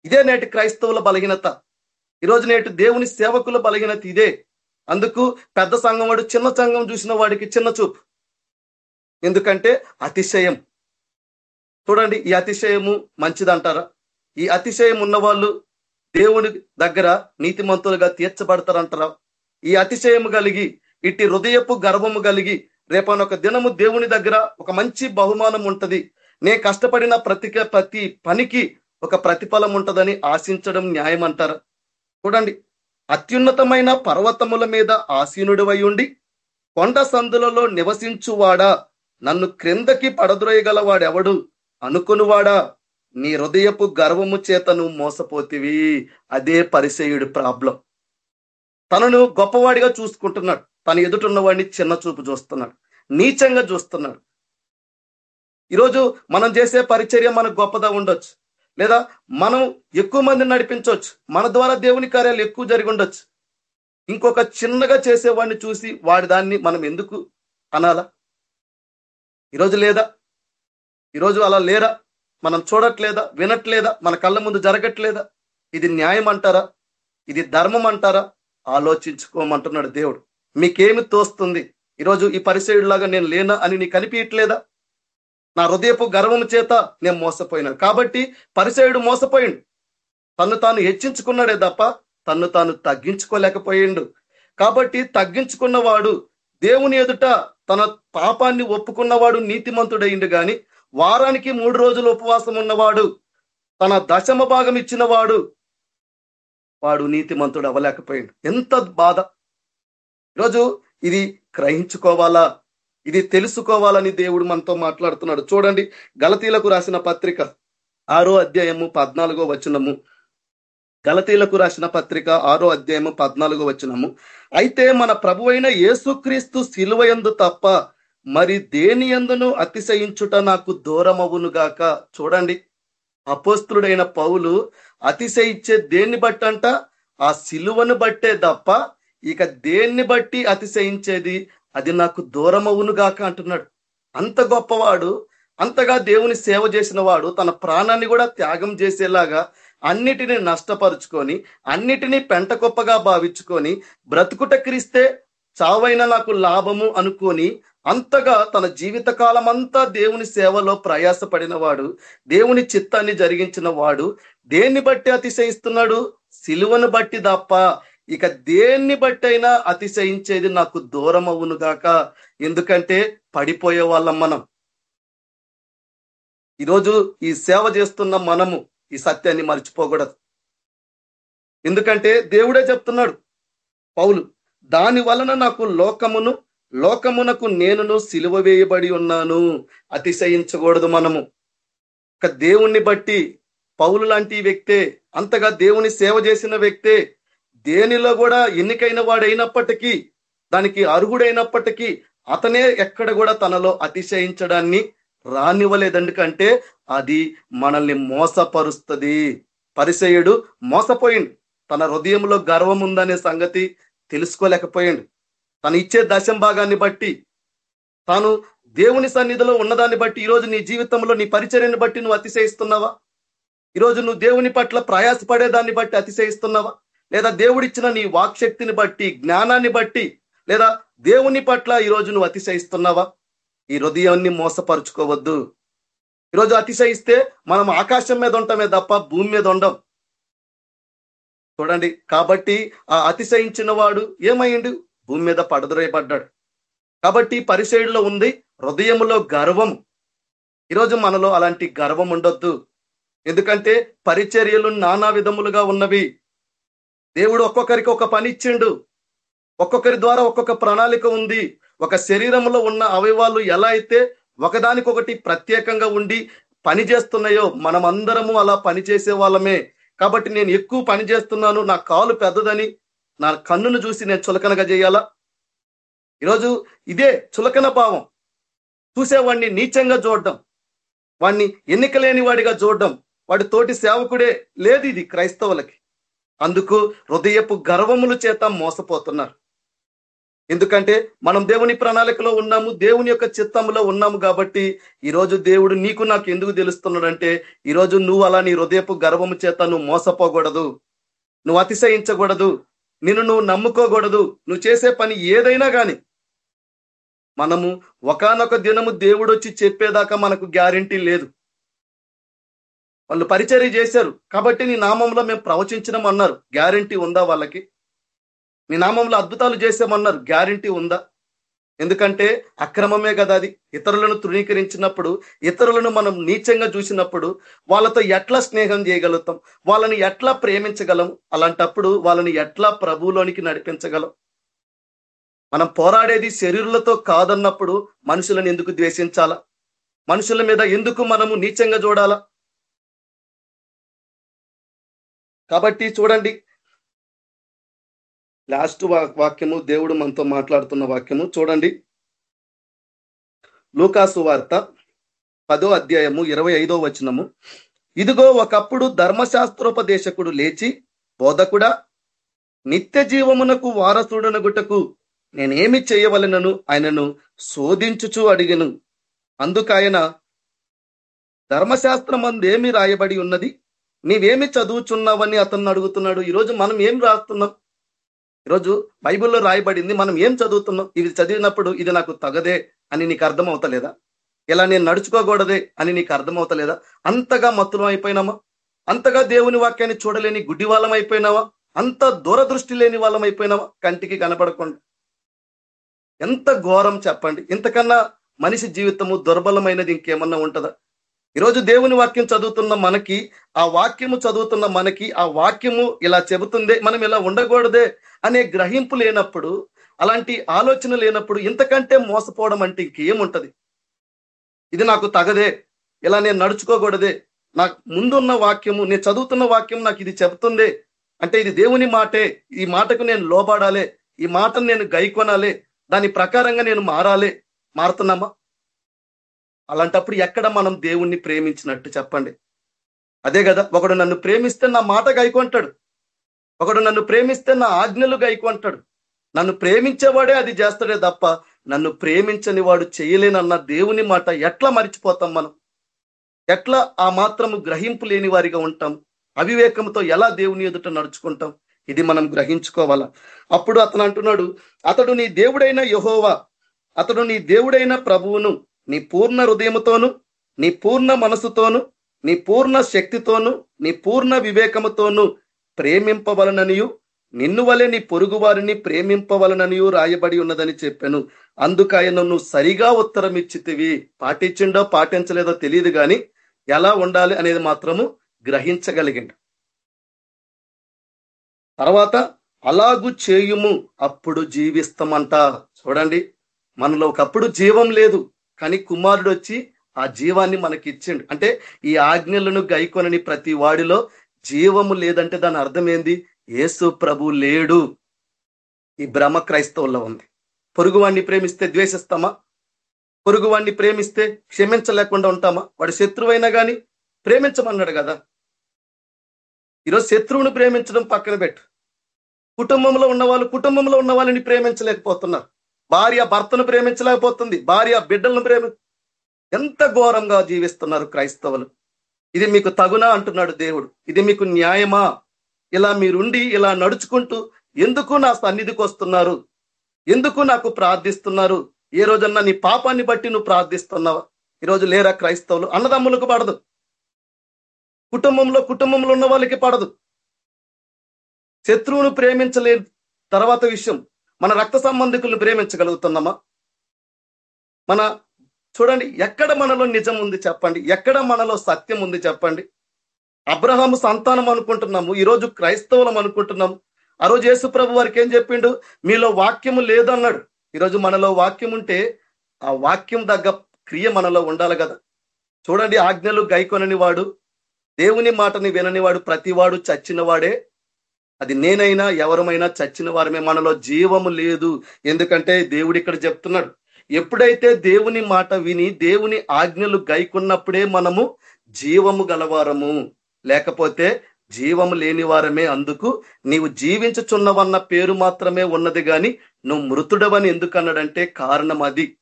ఇదే నేటి క్రైస్తవుల బలహీనత. ఈరోజు నేటి దేవుని సేవకుల బలహీనత ఇదే. అందుకు పెద్ద సంఘం వాడు చిన్న సంఘం చూసిన వాడికి చిన్న చూపు. ఎందుకంటే అతిశయం. చూడండి ఈ అతిశయము మంచిదంటారా? ఈ అతిశయం ఉన్న వాళ్ళు దేవుని దగ్గర నీతిమంతులుగా తీర్చబడతారంటారా? ఈ అతిశయము కలిగి ఇట్టి హృదయపు గర్వము కలిగి రేపనొక దినము దేవుని దగ్గర ఒక మంచి బహుమానం ఉంటది. నే కష్టపడిన ప్రతి ప్రతి పనికి ఒక ప్రతిఫలం ఉంటదని ఆశించడం న్యాయం అంటారు చూడండి అత్యున్నతమైన పర్వతముల మీద ఆసీనుడివై ఉండి కొండ సందులలో నివసించువాడా? నన్ను క్రిందకి పడద్రోయగలవాడెవడు? అనుకునివాడా? నీ హృదయపు గర్వము చేత నువ్వు మోసపోతివి. అదే పరిసేయుడి ప్రాబ్లం. తనను గొప్పవాడిగా చూసుకుంటున్నాడు. తన ఎదుటున్న వాడిని చిన్న చూపు చూస్తున్నాడు. నీచంగా చూస్తున్నాడు. ఈరోజు మనం చేసే పరిచర్య మనకు గొప్పదా ఉండొచ్చు. లేదా మనం ఎక్కువ మందిని నడిపించవచ్చు మన ద్వారా దేవుని కార్యాలు ఎక్కువ జరిగి ఉండొచ్చు. ఇంకొక చిన్నగా చేసేవాడిని చూసి వాడి దాన్ని మనం ఎందుకు అనాలా? ఈరోజు లేదా? ఈరోజు అలా లేరా? మనం చూడట్లేదా వినట్లేదా మన కళ్ళ ముందు జరగట్లేదా? ఇది న్యాయం అంటారా? ఇది ధర్మం అంటారా? ఆలోచించుకోమంటున్నాడు దేవుడు. మీకేమి తోస్తుంది? ఈరోజు ఈ పరిచయుడిలాగా నేను లేనా అని నీకు అనిపించట్లేదా నా హృదయపు గర్వము చేత నేను మోసపోయినాను కాబట్టి పరిసయుడు మోసపోయిండు. తను తాను హెచ్చించుకున్నాడే తప్ప తన్ను తాను తగ్గించుకోలేకపోయిండు. కాబట్టి తగ్గించుకున్నవాడు దేవుని ఎదుట తన పాపాన్ని ఒప్పుకున్నవాడు నీతిమంతుడయిండు కానీ వారానికి మూడు రోజులు ఉపవాసం ఉన్నవాడు తన దశమ భాగం ఇచ్చిన వాడు వాడు నీతిమంతుడు అవ్వలేకపోయాడు. ఎంత బాధ. ఈరోజు ఇది గ్రహించుకోవాలా? ఇది తెలుసుకోవాలని దేవుడు మనతో మాట్లాడుతున్నాడు. చూడండి గలతీలకు రాసిన పత్రిక ఆరో అధ్యాయము పద్నాలుగో వచనము. గలతీలకు రాసిన పత్రిక ఆరో అధ్యాయము పద్నాలుగో వచనము. అయితే మన ప్రభు అయిన యేసుక్రీస్తు సిలువయందు తప్ప మరి దేని ఎందును అతిశయించుట నాకు దూరమవునుగాక చూడండి. అపోస్తుడైన పౌలు అతిశయించే దేన్ని బట్టి అంట ఆ సిలువను బట్టే తప్ప ఇక దేన్ని బట్టి అతిశయించేది? అది నాకు దూరమవునుగాక అంటున్నాడు. అంత గొప్పవాడు అంతగా దేవుని సేవ చేసిన వాడు తన ప్రాణాన్ని కూడా త్యాగం చేసేలాగా అన్నిటిని నష్టపరుచుకొని అన్నిటినీ పెంటకొప్పగా భావించుకొని బ్రతుకుట క్రీస్తే చావైన నాకు లాభము అనుకొని అంతగా తన జీవిత కాలమంతా దేవుని సేవలో ప్రయాసపడిన వాడు దేవుని చిత్తాన్ని జరిగించిన వాడు దేన్ని బట్టి అతిశయిస్తున్నాడు? సిలువను బట్టి తప్ప. ఇక దేన్ని బట్టి అతిశయించేది నాకు దూరం అవును గాక. ఎందుకంటే పడిపోయే వాళ్ళం మనం. ఈరోజు ఈ సేవ చేస్తున్న మనము ఈ సత్యాన్ని మర్చిపోకూడదు. ఎందుకంటే దేవుడే చెప్తున్నాడు పౌలు దాని వలన నాకు లోకమును లోకమునకు నేనును సిలువ వేయబడి ఉన్నాను అతిశయించకూడదు మనము. ఒక దేవుణ్ణి బట్టి పౌలు లాంటి వ్యక్తే అంతగా దేవుని సేవ చేసిన వ్యక్తే దేనిలో కూడా ఎన్నికైన వాడైనప్పటికీ దానికి అర్హుడైనప్పటికీ అతనే ఎక్కడ కూడా తనలో అతిశయించడాన్ని రానివ్వలేదందుకంటే అది మనల్ని మోసపరుస్తుంది. పరిసయుడు మోసపోయిండు. తన హృదయంలో గర్వం ఉందనే సంగతి తెలుసుకోలేకపోయాడు. తను ఇచ్చే దశం భాగాన్ని బట్టి తాను దేవుని సన్నిధిలో ఉన్నదాన్ని బట్టి ఈరోజు నీ జీవితంలో నీ పరిచర్యని బట్టి నువ్వు అతిశయిస్తున్నావా? ఈరోజు నువ్వు దేవుని పట్ల ప్రయాసపడే దాన్ని బట్టి అతిశయిస్తున్నావా? లేదా దేవుడిచ్చిన నీ వాక్శక్తిని బట్టి జ్ఞానాన్ని బట్టి లేదా దేవుని పట్ల ఈరోజు నువ్వు అతిశయిస్తున్నావా? ఈ హృదయాన్ని మోసపరుచుకోవద్దు. ఈరోజు అతిశయిస్తే మనం ఆకాశం మీద ఉండటమే తప్ప భూమి మీద ఉండం. చూడండి కాబట్టి ఆ అతిశయించిన వాడు ఏమైండు భూమి మీద పడదరేయబడ్డాడు. కాబట్టి పరిశైడిలో ఉంది హృదయములో గర్వం ఈరోజు మనలో అలాంటి గర్వం ఉండొద్దు. ఎందుకంటే పరిచర్యలు నానా విధములుగా ఉన్నవి. దేవుడు ఒక్కొక్కరికి ఒక పని ఇచ్చిండు. ఒక్కొక్కరి ద్వారా ఒక్కొక్క ప్రణాళిక ఉంది. ఒక శరీరంలో ఉన్న అవయవాలు ఎలా అయితే ఒకదానికొకటి ప్రత్యేకంగా ఉండి పని చేస్తున్నాయో మనం అందరము అలా పని చేసే వాళ్ళమే. కాబట్టి నేను ఎక్కువ పని చేస్తున్నాను నా కాలు పెద్దదని నా కన్నును చూసి నేను చులకనగా చేయాలా? ఈరోజు ఇదే చులకన భావం. చూసేవాడిని నీచంగా చూడడం వాడిని ఎన్నికలేని వాడిగా చూడడం వాడి తోటి సేవకుడే లేదు ఇది క్రైస్తవులకి. అందుకు హృదయపు గర్వముల చేత మోసపోతున్నారు. ఎందుకంటే మనం దేవుని ప్రణాళికలో ఉన్నాము దేవుని యొక్క చిత్తంలో ఉన్నాము కాబట్టి ఈరోజు దేవుడు నీకు నాకు ఎందుకు తెలుస్తున్నాడంటే ఈరోజు నువ్వు అలా నీ హృదయపు గర్వము చేత నువ్వు మోసపోకూడదు నువ్వు అతిశయించకూడదు నిన్ను నువ్వు నమ్ముకోకూడదు. నువ్వు చేసే పని ఏదైనా కానీ మనము ఒకనొక దినము దేవుడు వచ్చి చెప్పేదాకా మనకు గ్యారంటీ లేదు. వాళ్ళు పరిచర్య చేశారు. కాబట్టి నీ నామంలో మేము ప్రవచించడం అన్నారు గ్యారంటీ ఉందా వాళ్ళకి? నీ నామంలో అద్భుతాలు చేసామన్నారు గ్యారంటీ ఉందా? ఎందుకంటే అక్రమమే కదా అది. ఇతరులను తృణీకరించినప్పుడు ఇతరులను మనం నీచంగా చూసినప్పుడు వాళ్ళతో ఎట్లా స్నేహం చేయగలుగుతాం? వాళ్ళని ఎట్లా ప్రేమించగలం? అలాంటప్పుడు వాళ్ళని ఎట్లా ప్రభువులోనికి నడిపించగలం? మనం పోరాడేది శరీరులతో కాదన్నప్పుడు మనుషులను ఎందుకు ద్వేషించాలా? మనుషుల మీద ఎందుకు మనము నీచంగా చూడాలా? కాబట్టి చూడండి లాస్ట్ వాక్యము దేవుడు మనతో మాట్లాడుతున్న వాక్యము చూడండి. లూకాసు వార్త పదో అధ్యాయము ఇరవై ఐదో వచనము. ఇదిగో ఒకప్పుడు ధర్మశాస్త్రోపదేశకుడు లేచి బోధకుడా నిత్య జీవమునకు వారసుడనగుటకు నేనేమి చేయవలనను ఆయనను శోధించుచు అడిగను. అందుకయన ధర్మశాస్త్రం ఏమి రాయబడి ఉన్నది? నీవేమి చదువుచున్నావని అతన్ని అడుగుతున్నాడు. ఈరోజు మనం ఏం రాస్తున్నాం? ఈరోజు బైబిల్లో రాయబడింది మనం ఏం చదువుతున్నాం? ఇది చదివినప్పుడు ఇది నాకు తగదే అని నీకు అర్థం అవుతలేదా ఇలా నేను నడుచుకోకూడదే అని నీకు అర్థం అవుతలేదా అంతగా మత్తులం అయిపోయినామా అంతగా దేవుని వాక్యాన్ని చూడలేని గుడ్డి వాళ్ళం అయిపోయినావా? అంత దూరదృష్టి లేని వాళ్ళం అయిపోయినావా? కంటికి కనపడకుండా. ఎంత ఘోరం చెప్పండి. ఇంతకన్నా మనిషి జీవితము దుర్బలమైనది ఇంకేమన్నా ఉంటుందా? ఈరోజు దేవుని వాక్యం చదువుతున్న మనకి ఆ వాక్యము చదువుతున్న మనకి ఆ వాక్యము ఇలా చెబుతుందే మనం ఇలా ఉండకూడదే అనే గ్రహింపు లేనప్పుడు అలాంటి ఆలోచన లేనప్పుడు ఇంతకంటే మోసపోవడం అంటే ఇంకేముంటది? ఇది నాకు తగదే ఇలా నేను నడుచుకోకూడదే నాకు ముందున్న వాక్యము నేను చదువుతున్న వాక్యం నాకు ఇది చెబుతుందే అంటే ఇది దేవుని మాటే ఈ మాటకు నేను లోబడాలే ఈ మాటను నేను గైకొనాలి దాని ప్రకారంగా నేను మారాలే మారుతున్నామా? అలాంటప్పుడు ఎక్కడ మనం దేవుణ్ణి ప్రేమించినట్టు చెప్పండి. అదే కదా ఒకడు నన్ను ప్రేమిస్తే నా మాట గైకొంటాడు. ఒకడు నన్ను ప్రేమిస్తే నా ఆజ్ఞలు గైకొంటాడు. నన్ను ప్రేమించేవాడే అది చేస్తాడే తప్ప నన్ను ప్రేమించని వాడు చేయలేనన్న దేవుని మాట ఎట్లా మరిచిపోతాం మనం? ఎట్లా ఆ మాత్రము గ్రహింపు లేని వారిగా ఉంటాం? అవివేకంతో ఎలా దేవుని ఎదుట నడుచుకుంటాం? ఇది మనం గ్రహించుకోవాలా? అప్పుడు అతను అంటున్నాడు అతడు నీ దేవుడైన యహోవా అతడు నీ దేవుడైన ప్రభువును నీ పూర్ణ హృదయముతోను నీ పూర్ణ మనసుతోను నీ పూర్ణ శక్తితోను నీ పూర్ణ వివేకముతోను ప్రేమింపవలననియు నిన్ను వలె నీ పొరుగు వారిని ప్రేమింపవలననియు రాయబడి ఉన్నదని చెప్పాను. అందుకాయన నువ్వు సరిగా ఉత్తరం ఇచ్చితివి పాటించిండో పాటించలేదో తెలియదు గాని ఎలా ఉండాలి అనేది మాత్రము గ్రహించగలిగిండు. తర్వాత అలాగు చేయుము అప్పుడు జీవిస్తామంట. చూడండి మనలో ఒకప్పుడు జీవం లేదు. కానీ కుమారుడు వచ్చి ఆ జీవాన్ని మనకి ఇచ్చిండు. అంటే ఈ ఆజ్ఞలను గైకొనని ప్రతి వాడిలో జీవము లేదంటే దాని అర్థం ఏంది? యేసు ప్రభు లేడు. ఈ భ్రమ క్రైస్తవుల్లో ఉంది. పొరుగువాణ్ణి ప్రేమిస్తే ద్వేషిస్తామా? పొరుగువాడిని ప్రేమిస్తే క్షమించలేకుండా ఉంటామా? వాడు శత్రువైనా కానీ ప్రేమించమన్నాడు కదా. ఈరోజు శత్రువుని ప్రేమించడం పక్కన పెట్టు. కుటుంబంలో ఉన్న వాళ్ళు కుటుంబంలో ఉన్న వాళ్ళని ప్రేమించలేకపోతున్నారు. భార్య భర్తను ప్రేమించలేకపోతుంది భార్య బిడ్డలను ప్రేమి ఎంత ఘోరంగా జీవిస్తున్నారు క్రైస్తవులు. ఇది మీకు తగునా అంటున్నాడు దేవుడు. ఇది మీకు న్యాయమా? ఇలా మీరుండి ఇలా నడుచుకుంటూ ఎందుకు నా సన్నిధికి వస్తున్నారు? ఎందుకు నాకు ప్రార్థిస్తున్నారు? ఏ రోజన్నా నీ పాపాన్ని బట్టి నువ్వు ప్రార్థిస్తున్నావా? ఈరోజు లేరా క్రైస్తవులు? అన్నదమ్ములకు పడదు. కుటుంబంలో కుటుంబంలో ఉన్న వాళ్ళకి పడదు. శత్రువును ప్రేమించలేని తర్వాత విషయం. మన రక్త సంబంధికులను ప్రేమించగలుగుతున్నామా? మన చూడండి ఎక్కడ మనలో నిజం ఉంది చెప్పండి. ఎక్కడ మనలో సత్యం ఉంది చెప్పండి. అబ్రహాము సంతానం అనుకుంటున్నాము ఈరోజు క్రైస్తవులం అనుకుంటున్నాము. ఆ రోజు యేసు ప్రభు వారికి ఏం చెప్పిండు? మీలో వాక్యము లేదన్నాడు. ఈరోజు మనలో వాక్యం ఉంటే ఆ వాక్యం తగ్గ క్రియ మనలో ఉండాలి కదా. చూడండి ఆజ్ఞలు గైకొనని వాడు దేవుని మాటని వినని వాడు ప్రతివాడు చచ్చిన వాడే అది నేనైనా ఎవరమైనా చచ్చిన వారమే మనలో జీవము లేదు. ఎందుకంటే దేవుడు ఇక్కడ చెప్తున్నాడు ఎప్పుడైతే దేవుని మాట విని దేవుని ఆజ్ఞలు గైకున్నప్పుడే మనము జీవము గలవారము. లేకపోతే జీవము లేని వారమే అందుకు నీవు జీవించుచున్నవన్న పేరు మాత్రమే ఉన్నది గాని నువ్వు మృతుడవని ఎందుకు అన్నాడంటే కారణం అది.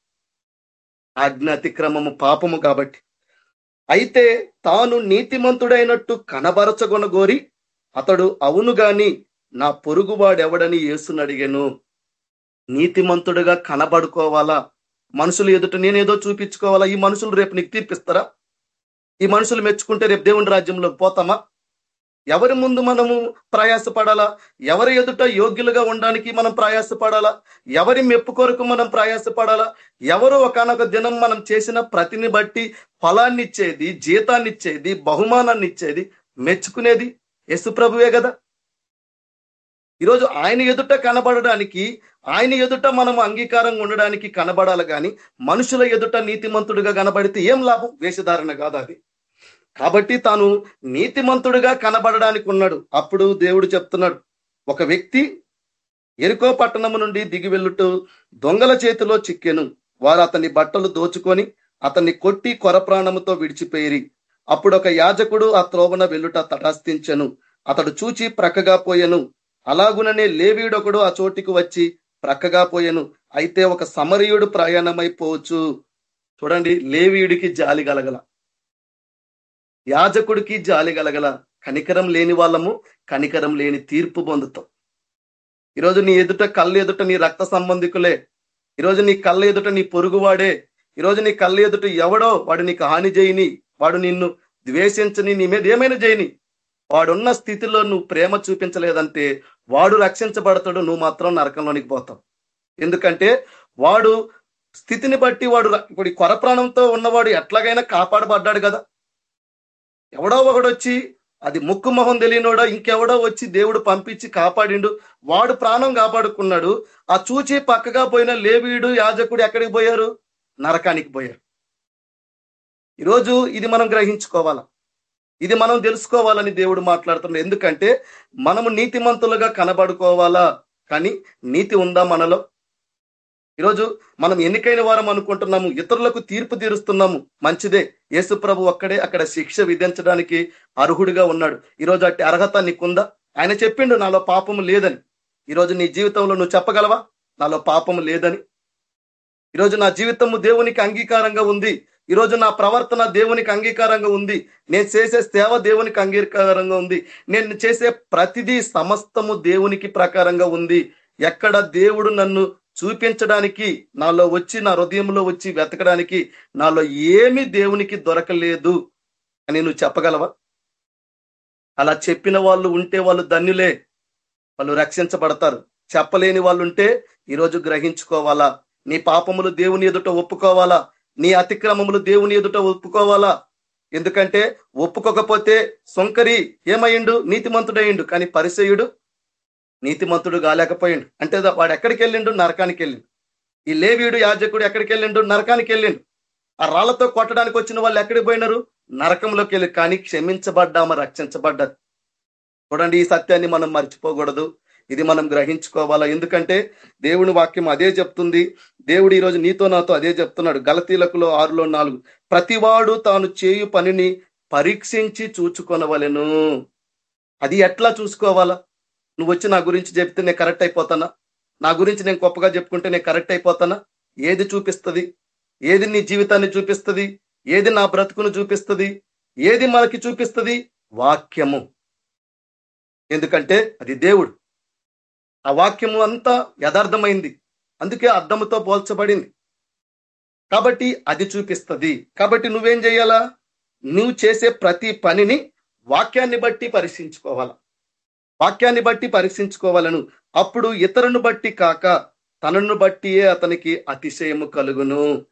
ఆజ్ఞ అతిక్రమము పాపము కాబట్టి. అయితే తాను నీతిమంతుడైనట్టు కనబరచగొనగోరి అతడు అవును గాని నా పొరుగువాడెవడని యేసుని అడిగాను. నీతిమంతుడుగా కనబడుకోవాలా? మనుషులు ఎదుట నేనేదో చూపించుకోవాలా? ఈ మనుషులు రేపు నీకు తీర్పిస్తారా? ఈ మనుషులు మెచ్చుకుంటే రేపు దేవుని రాజ్యంలోకి పోతామా? ఎవరి ముందు మనము ప్రయాసపడాలా? ఎవరి ఎదుట యోగ్యులుగా ఉండడానికి మనం ప్రయాసపడాలా? ఎవరి మెప్పు కొరకు మనం ప్రయాసపడాలా? ఎవరు ఒకనొక దినం మనం చేసిన ప్రతిని బట్టి ఫలాన్నిచ్చేది జీతాన్నిచ్చేది బహుమానాన్ని ఇచ్చేది మెచ్చుకునేది యస్సు ప్రభువే కదా. ఈరోజు ఆయన ఎదుట కనబడడానికి ఆయన ఎదుట మనం అంగీకారంగా ఉండడానికి కనబడాలి కానీ మనుషుల ఎదుట నీతిమంతుడిగా కనబడితే ఏం లాభం? వేషధారణ కాదు అది. కాబట్టి తాను నీతిమంతుడిగా కనబడడానికి ఉన్నాడు. అప్పుడు దేవుడు చెప్తున్నాడు ఒక వ్యక్తి ఎరుకో పట్టణము నుండి దిగి వెళ్ళుటూ దొంగల చేతిలో చిక్కెను. వారు అతని బట్టలు దోచుకొని అతన్ని కొట్టి కొర ప్రాణముతో విడిచిపోయి అప్పుడు ఒక యాజకుడు ఆ త్రోవన వెళ్ళుట తటాస్థించెను. అతడు చూచి ప్రక్కగా పోయెను. అలాగుననే లేవీడొకడు ఆ చోటికి వచ్చి ప్రక్కగా పోయెను. అయితే ఒక సమరయుడు ప్రయాణమైపోవచ్చు చూడండి లేవీయుడికి జాలి గలగల. యాజకుడికి జాలి గలగల. కనికరం లేని వాళ్ళము కనికరం లేని తీర్పు పొందుతాం. ఈరోజు నీ ఎదుట కళ్ళు ఎదుట నీ రక్త సంబంధికులే. ఈరోజు నీ కళ్ళ ఎదుట నీ పొరుగువాడే. ఈరోజు నీ కళ్ళ ఎదుట ఎవడో వాడు నీకు హాని చేయని వాడు నిన్ను ద్వేషించని నీ మీద ఏమైనా చేయని. వాడున్న స్థితిలో నువ్వు ప్రేమ చూపించలేదంటే వాడు రక్షించబడతాడు నువ్వు మాత్రం నరకంలోనికి పోతావు. ఎందుకంటే వాడు స్థితిని బట్టి వాడు ఇప్పుడు కొర ప్రాణంతో ఉన్నవాడు ఎట్లాగైనా కాపాడబడ్డాడు కదా. ఎవడో ఒకడొచ్చి అది ముక్కు మొహం తెలియనోడో ఇంకెవడో వచ్చి దేవుడు పంపించి కాపాడిండు వాడు ప్రాణం కాపాడుకున్నాడు ఆ చూచి పక్కగా పోయిన లేవీడు యాజకుడు ఎక్కడికి పోయారు? నరకానికి పోయారు. ఈరోజు ఇది మనం గ్రహించుకోవాలా? ఇది మనం తెలుసుకోవాలని దేవుడు మాట్లాడుతున్నాడు. ఎందుకంటే మనము నీతిమంతులుగా కనబడుకోవాలా? కానీ నీతి ఉందా మనలో? ఈరోజు మనం ఎన్నికైన వారం అనుకుంటున్నాము. ఇతరులకు తీర్పు తీరుస్తున్నాము. మంచిదే. యేసు ప్రభు ఒక్కడే అక్కడ శిక్ష విధించడానికి అర్హుడిగా ఉన్నాడు. ఈరోజు అట్టి అర్హత నీకుందా? ఆయన చెప్పిండు నాలో పాపము లేదని. ఈరోజు నీ జీవితంలో నువ్వు చెప్పగలవా? నాలో పాపము లేదని. ఈరోజు నా జీవితము దేవునికి అంగీకారంగా ఉంది. ఈరోజు నా ప్రవర్తన దేవునికి అంగీకారంగా ఉంది. నేను చేసే సేవ దేవునికి అంగీకారంగా ఉంది. నేను చేసే ప్రతిదీ సమస్తము దేవునికి ప్రకారంగా ఉంది. ఎక్కడ దేవుడు నన్ను చూపించడానికి నాలో వచ్చి నా హృదయంలో వచ్చి వెతకడానికి నాలో ఏమి దేవునికి దొరకలేదు అని నువ్వు చెప్పగలవా? అలా చెప్పిన వాళ్ళు ఉంటే వాళ్ళు ధన్యులే. వాళ్ళు రక్షించబడతారు. చెప్పలేని వాళ్ళు ఉంటే ఈరోజు గ్రహించుకోవాలా? నీ పాపములు దేవుని ఎదుట ఒప్పుకోవాలా? నీ అతిక్రమములు దేవుని ఎదుట ఒప్పుకోవాలా? ఎందుకంటే ఒప్పుకోకపోతే సొంకరి ఏమయ్యిండు? నీతిమంతుడయ్యిండు. కానీ పరిసయుడు నీతిమంతుడు కాలేకపోయిండు. అంటే వాడు ఎక్కడికి వెళ్ళిండు నరకానికి వెళ్ళిండు ఈ లేవీయుడు యాజకుడు ఎక్కడికి వెళ్ళిండు నరకానికి వెళ్ళిండు ఆ రాళ్ళతో కొట్టడానికి వచ్చిన వాళ్ళు ఎక్కడికి పోయినారు? నరకంలోకి వెళ్ళి కానీ క్షమించబడ్డామా? రక్షించబడ్డది చూడండి ఈ సత్యాన్ని మనం మర్చిపోకూడదు. ఇది మనం గ్రహించుకోవాలా? ఎందుకంటే దేవుని వాక్యం అదే చెప్తుంది. దేవుడు ఈరోజు నీతో నాతో అదే చెప్తున్నాడు. గలతీలకులో ఆరులో నాలుగు. ప్రతివాడు తాను చేయు పనిని పరీక్షించి చూచుకొనవలెను. అది ఎట్లా చూసుకోవాలా? నువ్వు వచ్చి నా గురించి చెప్తే నేను కరెక్ట్ అయిపోతానా? నా గురించి నేను గొప్పగా చెప్పుకుంటే నేను కరెక్ట్ అయిపోతానా? ఏది చూపిస్తుంది? ఏది నీ జీవితాన్ని చూపిస్తుంది? ఏది నా బ్రతుకును చూపిస్తుంది? ఏది మనకి చూపిస్తుంది? వాక్యము. ఎందుకంటే అది దేవుడు. ఆ వాక్యము అంతా యథార్థమైంది. అందుకే అర్థముతో పోల్చబడింది. కాబట్టి అది చూపిస్తుంది. కాబట్టి నువ్వేం చేయాలా? నువ్వు చేసే ప్రతి పనిని వాక్యాన్ని బట్టి పరీక్షించుకోవాల? వాక్యాన్ని బట్టి పరీక్షించుకోవాలను. అప్పుడు ఇతరును బట్టి కాక తనను బట్టియే అతనికి అతిశయము కలుగును.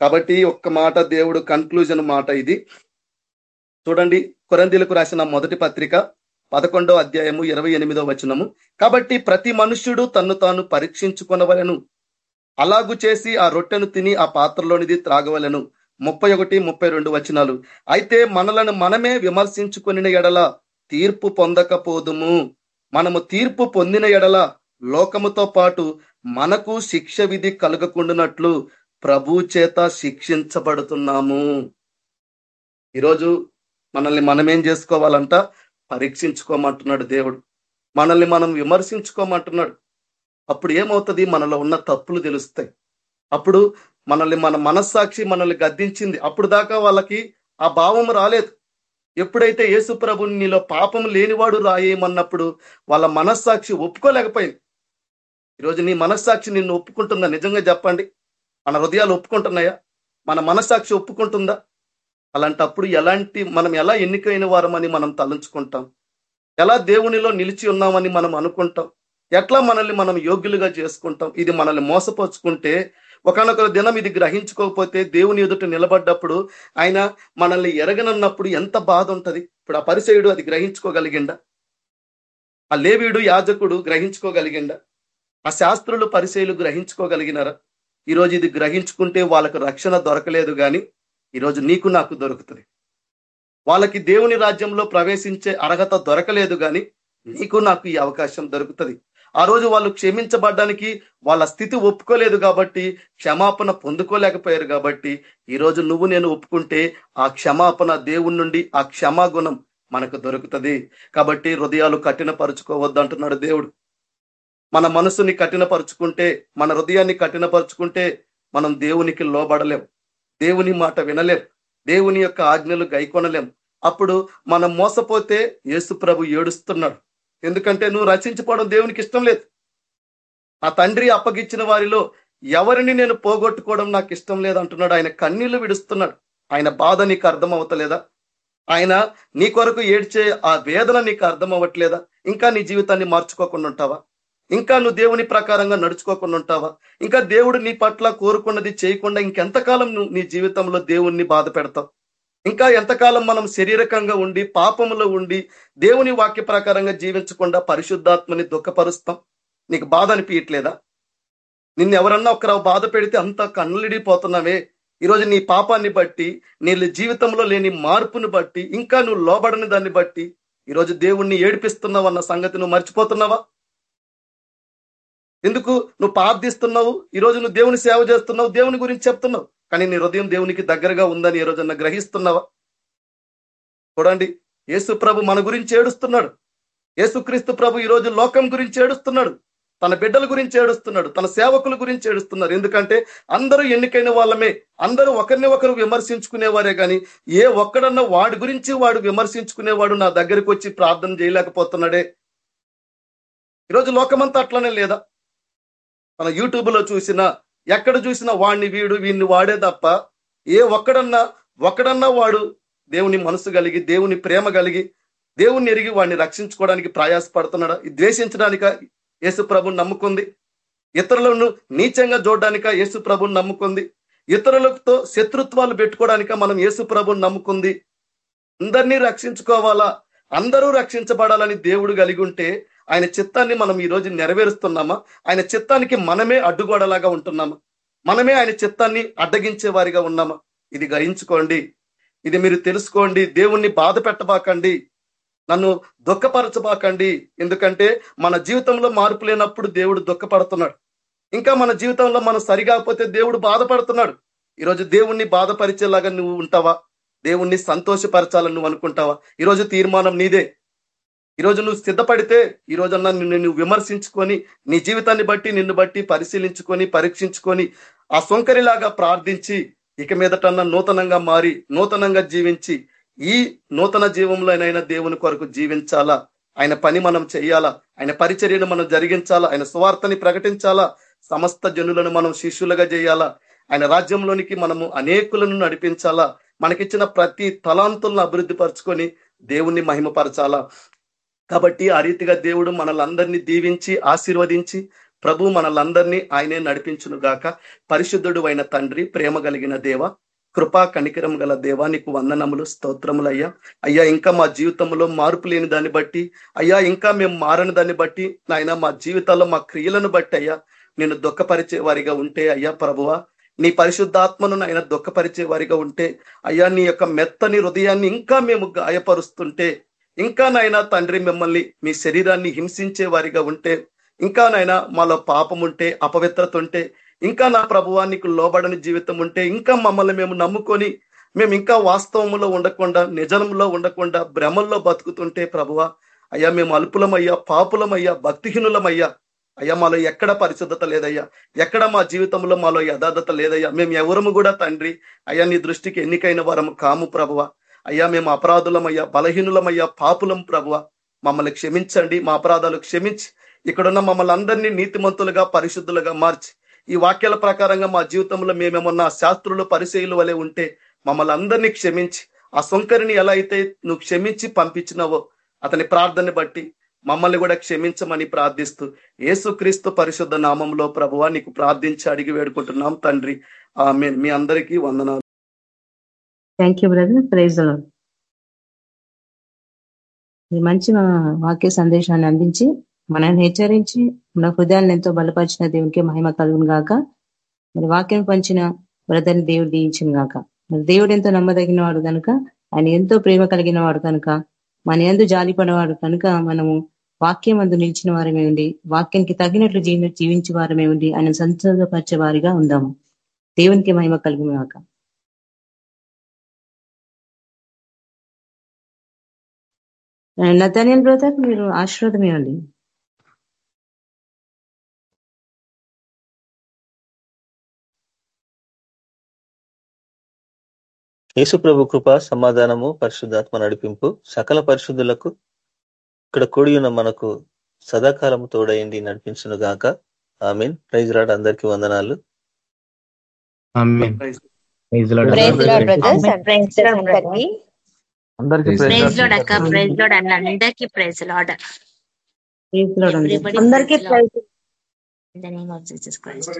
కాబట్టి ఒక్క మాట దేవుడు కన్క్లూజన్ మాట ఇది. చూడండి కొరందీలకు రాసిన మొదటి పత్రిక పదకొండో అధ్యాయము ఇరవై ఎనిమిదో వచనము. కాబట్టి ప్రతి మనుష్యుడు తన్ను తాను పరీక్షించుకునవలను. అలాగు చేసి ఆ రొట్టెను తిని ఆ పాత్రలోనిది త్రాగవలను. ముప్పై ఒకటి ముప్పై రెండు వచనాలు. అయితే మనలను మనమే విమర్శించుకుని ఎడల తీర్పు పొందకపోదుము. మనము తీర్పు పొందిన ఎడల లోకముతో పాటు మనకు శిక్ష విధి కలగకుండానట్లు ప్రభు చేత శిక్షించబడుతున్నాము. ఈరోజు మనల్ని మనమేం చేసుకోవాలంట? పరీక్షించుకోమంటున్నాడు దేవుడు. మనల్ని మనం విమర్శించుకోమంటున్నాడు. అప్పుడు ఏమవుతుంది? మనలో ఉన్న తప్పులు తెలుస్తాయి. అప్పుడు మనల్ని మన మనస్సాక్షి మనల్ని గద్దించింది. అప్పుడు దాకా వాళ్ళకి ఆ భావం రాలేదు. ఎప్పుడైతే యేసు ప్రభుని నీలో పాపం లేనివాడు రాయేయమన్నప్పుడు వాళ్ళ మనస్సాక్షి ఒప్పుకోలేకపోయింది. ఈరోజు నీ మనస్సాక్షి నిన్ను ఒప్పుకుంటుందా? నిజంగా చెప్పండి. మన హృదయాలు ఒప్పుకుంటున్నాయా? మన మనస్సాక్షి ఒప్పుకుంటుందా? అలాంటప్పుడు ఎలాంటి మనం ఎలా ఎన్నికైన వారమని మనం తలంచుకుంటాం? ఎలా దేవునిలో నిలిచి ఉన్నామని మనం అనుకుంటాం? ఎట్లా మనల్ని మనం యోగ్యులుగా చేసుకుంటాం? ఇది మనల్ని మోసపరుచుకుంటే ఒకనొక దినం ఇది గ్రహించుకోకపోతే దేవుని ఎదుట నిలబడ్డప్పుడు ఆయన మనల్ని ఎరగనన్నప్పుడు ఎంత బాధ ఉంటుంది? ఇప్పుడు ఆ పరిచయుడు అది గ్రహించుకోగలిగిండా? ఆ లేవీడు యాజకుడు గ్రహించుకోగలిగిండా? ఆ శాస్త్రులు పరిచయులు గ్రహించుకోగలిగినారా? ఈరోజు ఇది గ్రహించుకుంటే వాళ్ళకు రక్షణ దొరకలేదు కానీ ఈరోజు నీకు నాకు దొరుకుతుంది. వాళ్ళకి దేవుని రాజ్యంలో ప్రవేశించే అర్హత దొరకలేదు కానీ నీకు నాకు ఈ అవకాశం దొరుకుతుంది. ఆ రోజు వాళ్ళు క్షమించబడ్డానికి వాళ్ళ స్థితి ఒప్పుకోలేదు కాబట్టి క్షమాపణ పొందుకోలేకపోయారు కాబట్టి ఈరోజు నువ్వు నేను ఒప్పుకుంటే ఆ క్షమాపణ దేవుని నుండి ఆ క్షమాగుణం మనకు దొరుకుతుంది. కాబట్టి హృదయాలు కఠినపరుచుకోవద్దు అంటున్నాడు దేవుడు. మన మనసుని కఠినపరుచుకుంటే మన హృదయాన్ని కఠినపరుచుకుంటే మనం దేవునికి లోబడలేం. దేవుని మాట వినలేం. దేవుని యొక్క ఆజ్ఞలు గైకొనలేం. అప్పుడు మనం మోసపోతే యేసు ప్రభు ఏడుస్తున్నాడు. ఎందుకంటే నువ్వు రచించుకోవడం దేవునికి ఇష్టం లేదు. ఆ తండ్రి అప్పగించిన వారిలో ఎవరిని నేను పోగొట్టుకోవడం నాకు ఇష్టం లేదు అంటున్నాడు. ఆయన కన్నీళ్ళు విడుస్తున్నాడు. ఆయన బాధ నీకు అర్థం అవుతలేదా? ఆయన నీ కొరకు ఏడ్చే ఆ వేదన నీకు అర్థం అవ్వట్లేదా ఇంకా నీ జీవితాన్ని మార్చుకోకుండా ఉంటావా? ఇంకా నువ్వు దేవుని ప్రకారంగా నడుచుకోకుండా ఉంటావా? ఇంకా దేవుడు నీ పట్ల కోరుకున్నది చేయకుండా ఇంకెంతకాలం నువ్వు నీ జీవితంలో దేవుణ్ణి బాధ పెడతావు? ఇంకా ఎంతకాలం మనం శరీరకంగా ఉండి పాపములో ఉండి దేవుని వాక్య ప్రకారంగా జీవించకుండా పరిశుద్ధాత్మని దుఃఖపరుస్తాం? నీకు బాధ అనిపించట్లేదా నిన్ను ఎవరన్నా ఒకరు బాధ పెడితే అంత కన్నులిడిపోతున్నావే. ఈరోజు నీ పాపాన్ని బట్టి నీ జీవితంలో లేని మార్పును బట్టి ఇంకా నువ్వు లోబడని దాన్ని బట్టి ఈరోజు దేవుణ్ణి ఏడిపిస్తున్నావు అన్న సంగతి నువ్వు మర్చిపోతున్నావా? ఎందుకు? నువ్వు ప్రార్థిస్తున్నావు ఈరోజు నువ్వు దేవుని సేవ చేస్తున్నావు దేవుని గురించి చెప్తున్నావు. కానీ నీ హృదయం దేవునికి దగ్గరగా ఉందని ఈ రోజున్న గ్రహిస్తున్నావా? చూడండి యేసు ప్రభు మన గురించి ఏడుస్తున్నాడు. యేసుక్రీస్తు ప్రభు ఈరోజు లోకం గురించి ఏడుస్తున్నాడు. తన బిడ్డల గురించి ఏడుస్తున్నాడు తన సేవకుల గురించి ఏడుస్తున్నారు. ఎందుకంటే అందరూ ఎన్నికైన వాళ్ళమే. అందరూ ఒకరిని ఒకరు విమర్శించుకునేవారే కానీ ఏ ఒక్కడన్నా వాడి గురించి వాడు విమర్శించుకునేవాడు నా దగ్గరికి వచ్చి ప్రార్థన చేయలేకపోతున్నాడే. ఈరోజు లోకమంతా అట్లనే లేదా? మన యూట్యూబ్లో చూసినా ఎక్కడ చూసినా వాడిని వీడు వీడిని వాడే తప్ప ఏ ఒక్కడన్నా ఒక్కడన్నా వాడు దేవుని మనసు కలిగి దేవుని ప్రేమ కలిగి దేవుణ్ణి ఎరిగి వాడిని రక్షించుకోవడానికి ప్రయాసపడుతున్నాడా? ఈ ద్వేషించడానిక యేసు ప్రభుని నమ్ముకుంది? ఇతరులను నీచంగా చూడడానిక యేసు ప్రభుని నమ్ముకుంది? ఇతరులతో శత్రుత్వాలు పెట్టుకోవడానిక మనం యేసు ప్రభుని నమ్ముకుంది? అందరినీ రక్షించుకోవాలా? అందరూ రక్షించబడాలని దేవుడు కలిగి ఉంటే ఆయన చిత్తాన్ని మనం ఈ రోజు నెరవేరుస్తున్నామా? ఆయన చిత్తానికి మనమే అడ్డుగోడలాగా ఉంటున్నామా? మనమే ఆయన చిత్తాన్ని అడ్డగించే వారిగా ఉన్నామా? ఇది గ్రహించుకోండి. ఇది మీరు తెలుసుకోండి. దేవుణ్ణి బాధ పెట్టబాకండి. నన్ను దుఃఖపరచబాకండి. ఎందుకంటే మన జీవితంలో మార్పు లేనప్పుడు దేవుడు దుఃఖపడుతున్నాడు. ఇంకా మన జీవితంలో మనం సరిగాకపోతే దేవుడు బాధపడుతున్నాడు. ఈరోజు దేవుణ్ణి బాధపరిచేలాగా నువ్వు ఉంటావా? దేవుణ్ణి సంతోషపరచాలని నువ్వు అనుకుంటావా? ఈరోజు తీర్మానం నీదే. ఈరోజు నువ్వు సిద్ధపడితే ఈ రోజన్నా నిన్ను నువ్వు విమర్శించుకొని నీ జీవితాన్ని బట్టి నిన్ను బట్టి పరిశీలించుకొని పరీక్షించుకొని ఆ సొంకరిలాగా ప్రార్థించి ఇక మీదటన్నా నూతనంగా మారి నూతనంగా జీవించి ఈ నూతన జీవంలోనైనా దేవుని కొరకు జీవించాలా? ఆయన పని మనం చేయాలా? ఆయన పరిచర్యను మనం జరిగించాలా? ఆయన సువార్తని ప్రకటించాలా? సమస్త జనులను మనం శిష్యులుగా చేయాలా? ఆయన రాజ్యంలోనికి మనము అనేకులను నడిపించాలా? మనకిచ్చిన ప్రతి తలాంతులను అభివృద్ధి పరుచుకొని దేవుణ్ణి మహిమపరచాలా? కాబట్టి ఆ రీతిగా దేవుడు మనలందరినీ దీవించి ఆశీర్వదించి ప్రభు మనలందరినీ ఆయనే నడిపించును గాక. పరిశుద్ధుడు అయిన తండ్రి ప్రేమ కలిగిన దేవ కృపా కనికరం గల దేవా నీకు వందనములు స్తోత్రములయ్యా. అయ్యా ఇంకా మా జీవితంలో మార్పు లేని దాన్ని బట్టి అయ్యా ఇంకా మేము మారని దాన్ని బట్టి నాయన మా జీవితాల్లో మా క్రియలను బట్టి అయ్యా నేను దుఃఖపరిచే వారిగా ఉంటే అయ్యా ప్రభువా నీ పరిశుద్ధాత్మను నాయన దుఃఖపరిచే వారిగా ఉంటే అయ్యా నీ యొక్క మెత్తని హృదయాన్ని ఇంకా మేము గాయపరుస్తుంటే ఇంకా నాయన తండ్రి మిమ్మల్ని మీ శరీరాన్ని హింసించే వారిగా ఉంటే ఇంకా నాయన మాలో పాపం ఉంటే అపవిత్రత ఉంటే ఇంకా నా ప్రభువానికి లోబడని జీవితం ఉంటే ఇంకా మమ్మల్ని మేము నమ్ముకొని మేము ఇంకా వాస్తవంలో ఉండకుండా నిజంలో ఉండకుండా భ్రమల్లో బతుకుతుంటే ప్రభువ అయ్యా మేము అల్పులమయ్యా పాపులమయ్యా భక్తిహీనులమయ్యా అయ్యా మాలో ఎక్కడ పరిశుద్ధత లేదయ్యా ఎక్కడ మా జీవితంలో మాలో యథార్థత లేదయ్యా మేము ఎవరము కూడా తండ్రి అయ్యా నీ దృష్టికి ఎన్నికైన వారము కాము ప్రభువ. అయ్యా మేము అపరాధులమయ్యా బలహీనులమయ్యా పాపులం ప్రభువ. మమ్మల్ని క్షమించండి మా అపరాధాలు క్షమించి ఇక్కడున్న మమ్మల్ని అందరినీ నీతిమంతులుగా పరిశుద్ధులుగా మార్చి ఈ వాక్యాల ప్రకారంగా మా జీవితంలో మేమేమన్నా శాస్త్రులు పరిశైలు వలె ఉంటే మమ్మల్ని అందరినీ క్షమించి ఆ సొంకరిని ఎలా అయితే నువ్వు క్షమించి పంపించినావో అతని ప్రార్థన బట్టి మమ్మల్ని కూడా క్షమించమని ప్రార్థిస్తూ ఏసుక్రీస్తు పరిశుద్ధ నామంలో ప్రభువా నీకు ప్రార్థించి అడిగి వేడుకుంటున్నాం తండ్రి. ఆమె మీ అందరికీ వందనాలు. థ్యాంక్ యూ బ్రదర్ ప్రైజ్ ఈ మంచి వాక్య సందేశాన్ని అందించి మనల్ని హెచ్చరించి మన హృదయాలను ఎంతో బలపరిచిన దేవునికి మహిమ కలుగును గాక. మరి వాక్యం పంచిన బ్రదర్ని దేవుడు దీయించిన గాక. మరి దేవుడు ఎంతో నమ్మదగిన వాడు కనుక ఆయన ఎంతో ప్రేమ కలిగిన వాడు కనుక మన ఎందు జాలిపడేవాడు కనుక మనము వాక్యం అందు నిలిచిన వారమే ఉండి వాక్యానికి తగినట్లు జీవించే వారమే ఉండి ఆయన సంతోషపరిచే వారిగా ఉందాము. దేవునికి మహిమ కలుగును గాక. నతనియల్ బ్రదర్ మీరు ఆశీర్వాదం ఇవ్వండి. యేసు ప్రభు కృప సమాధానము పరిశుద్ధాత్మ నడిపింపు సకల పరిశుద్ధులకు ఇక్కడ కూడి ఉన్న మనకు సదాకాలము తోడయండి నడిపించును గాక. ఆమెన్. ప్రైజ్ రాడ్ అందరికీ వందనాలు. అందరికీ ప్రైజ్ లోడ్ అక్క ప్రైజ్ లోడ్ అన్న అందరికీ ప్రైజ్ లాడ్ అందరికీ in the name of Jesus Christ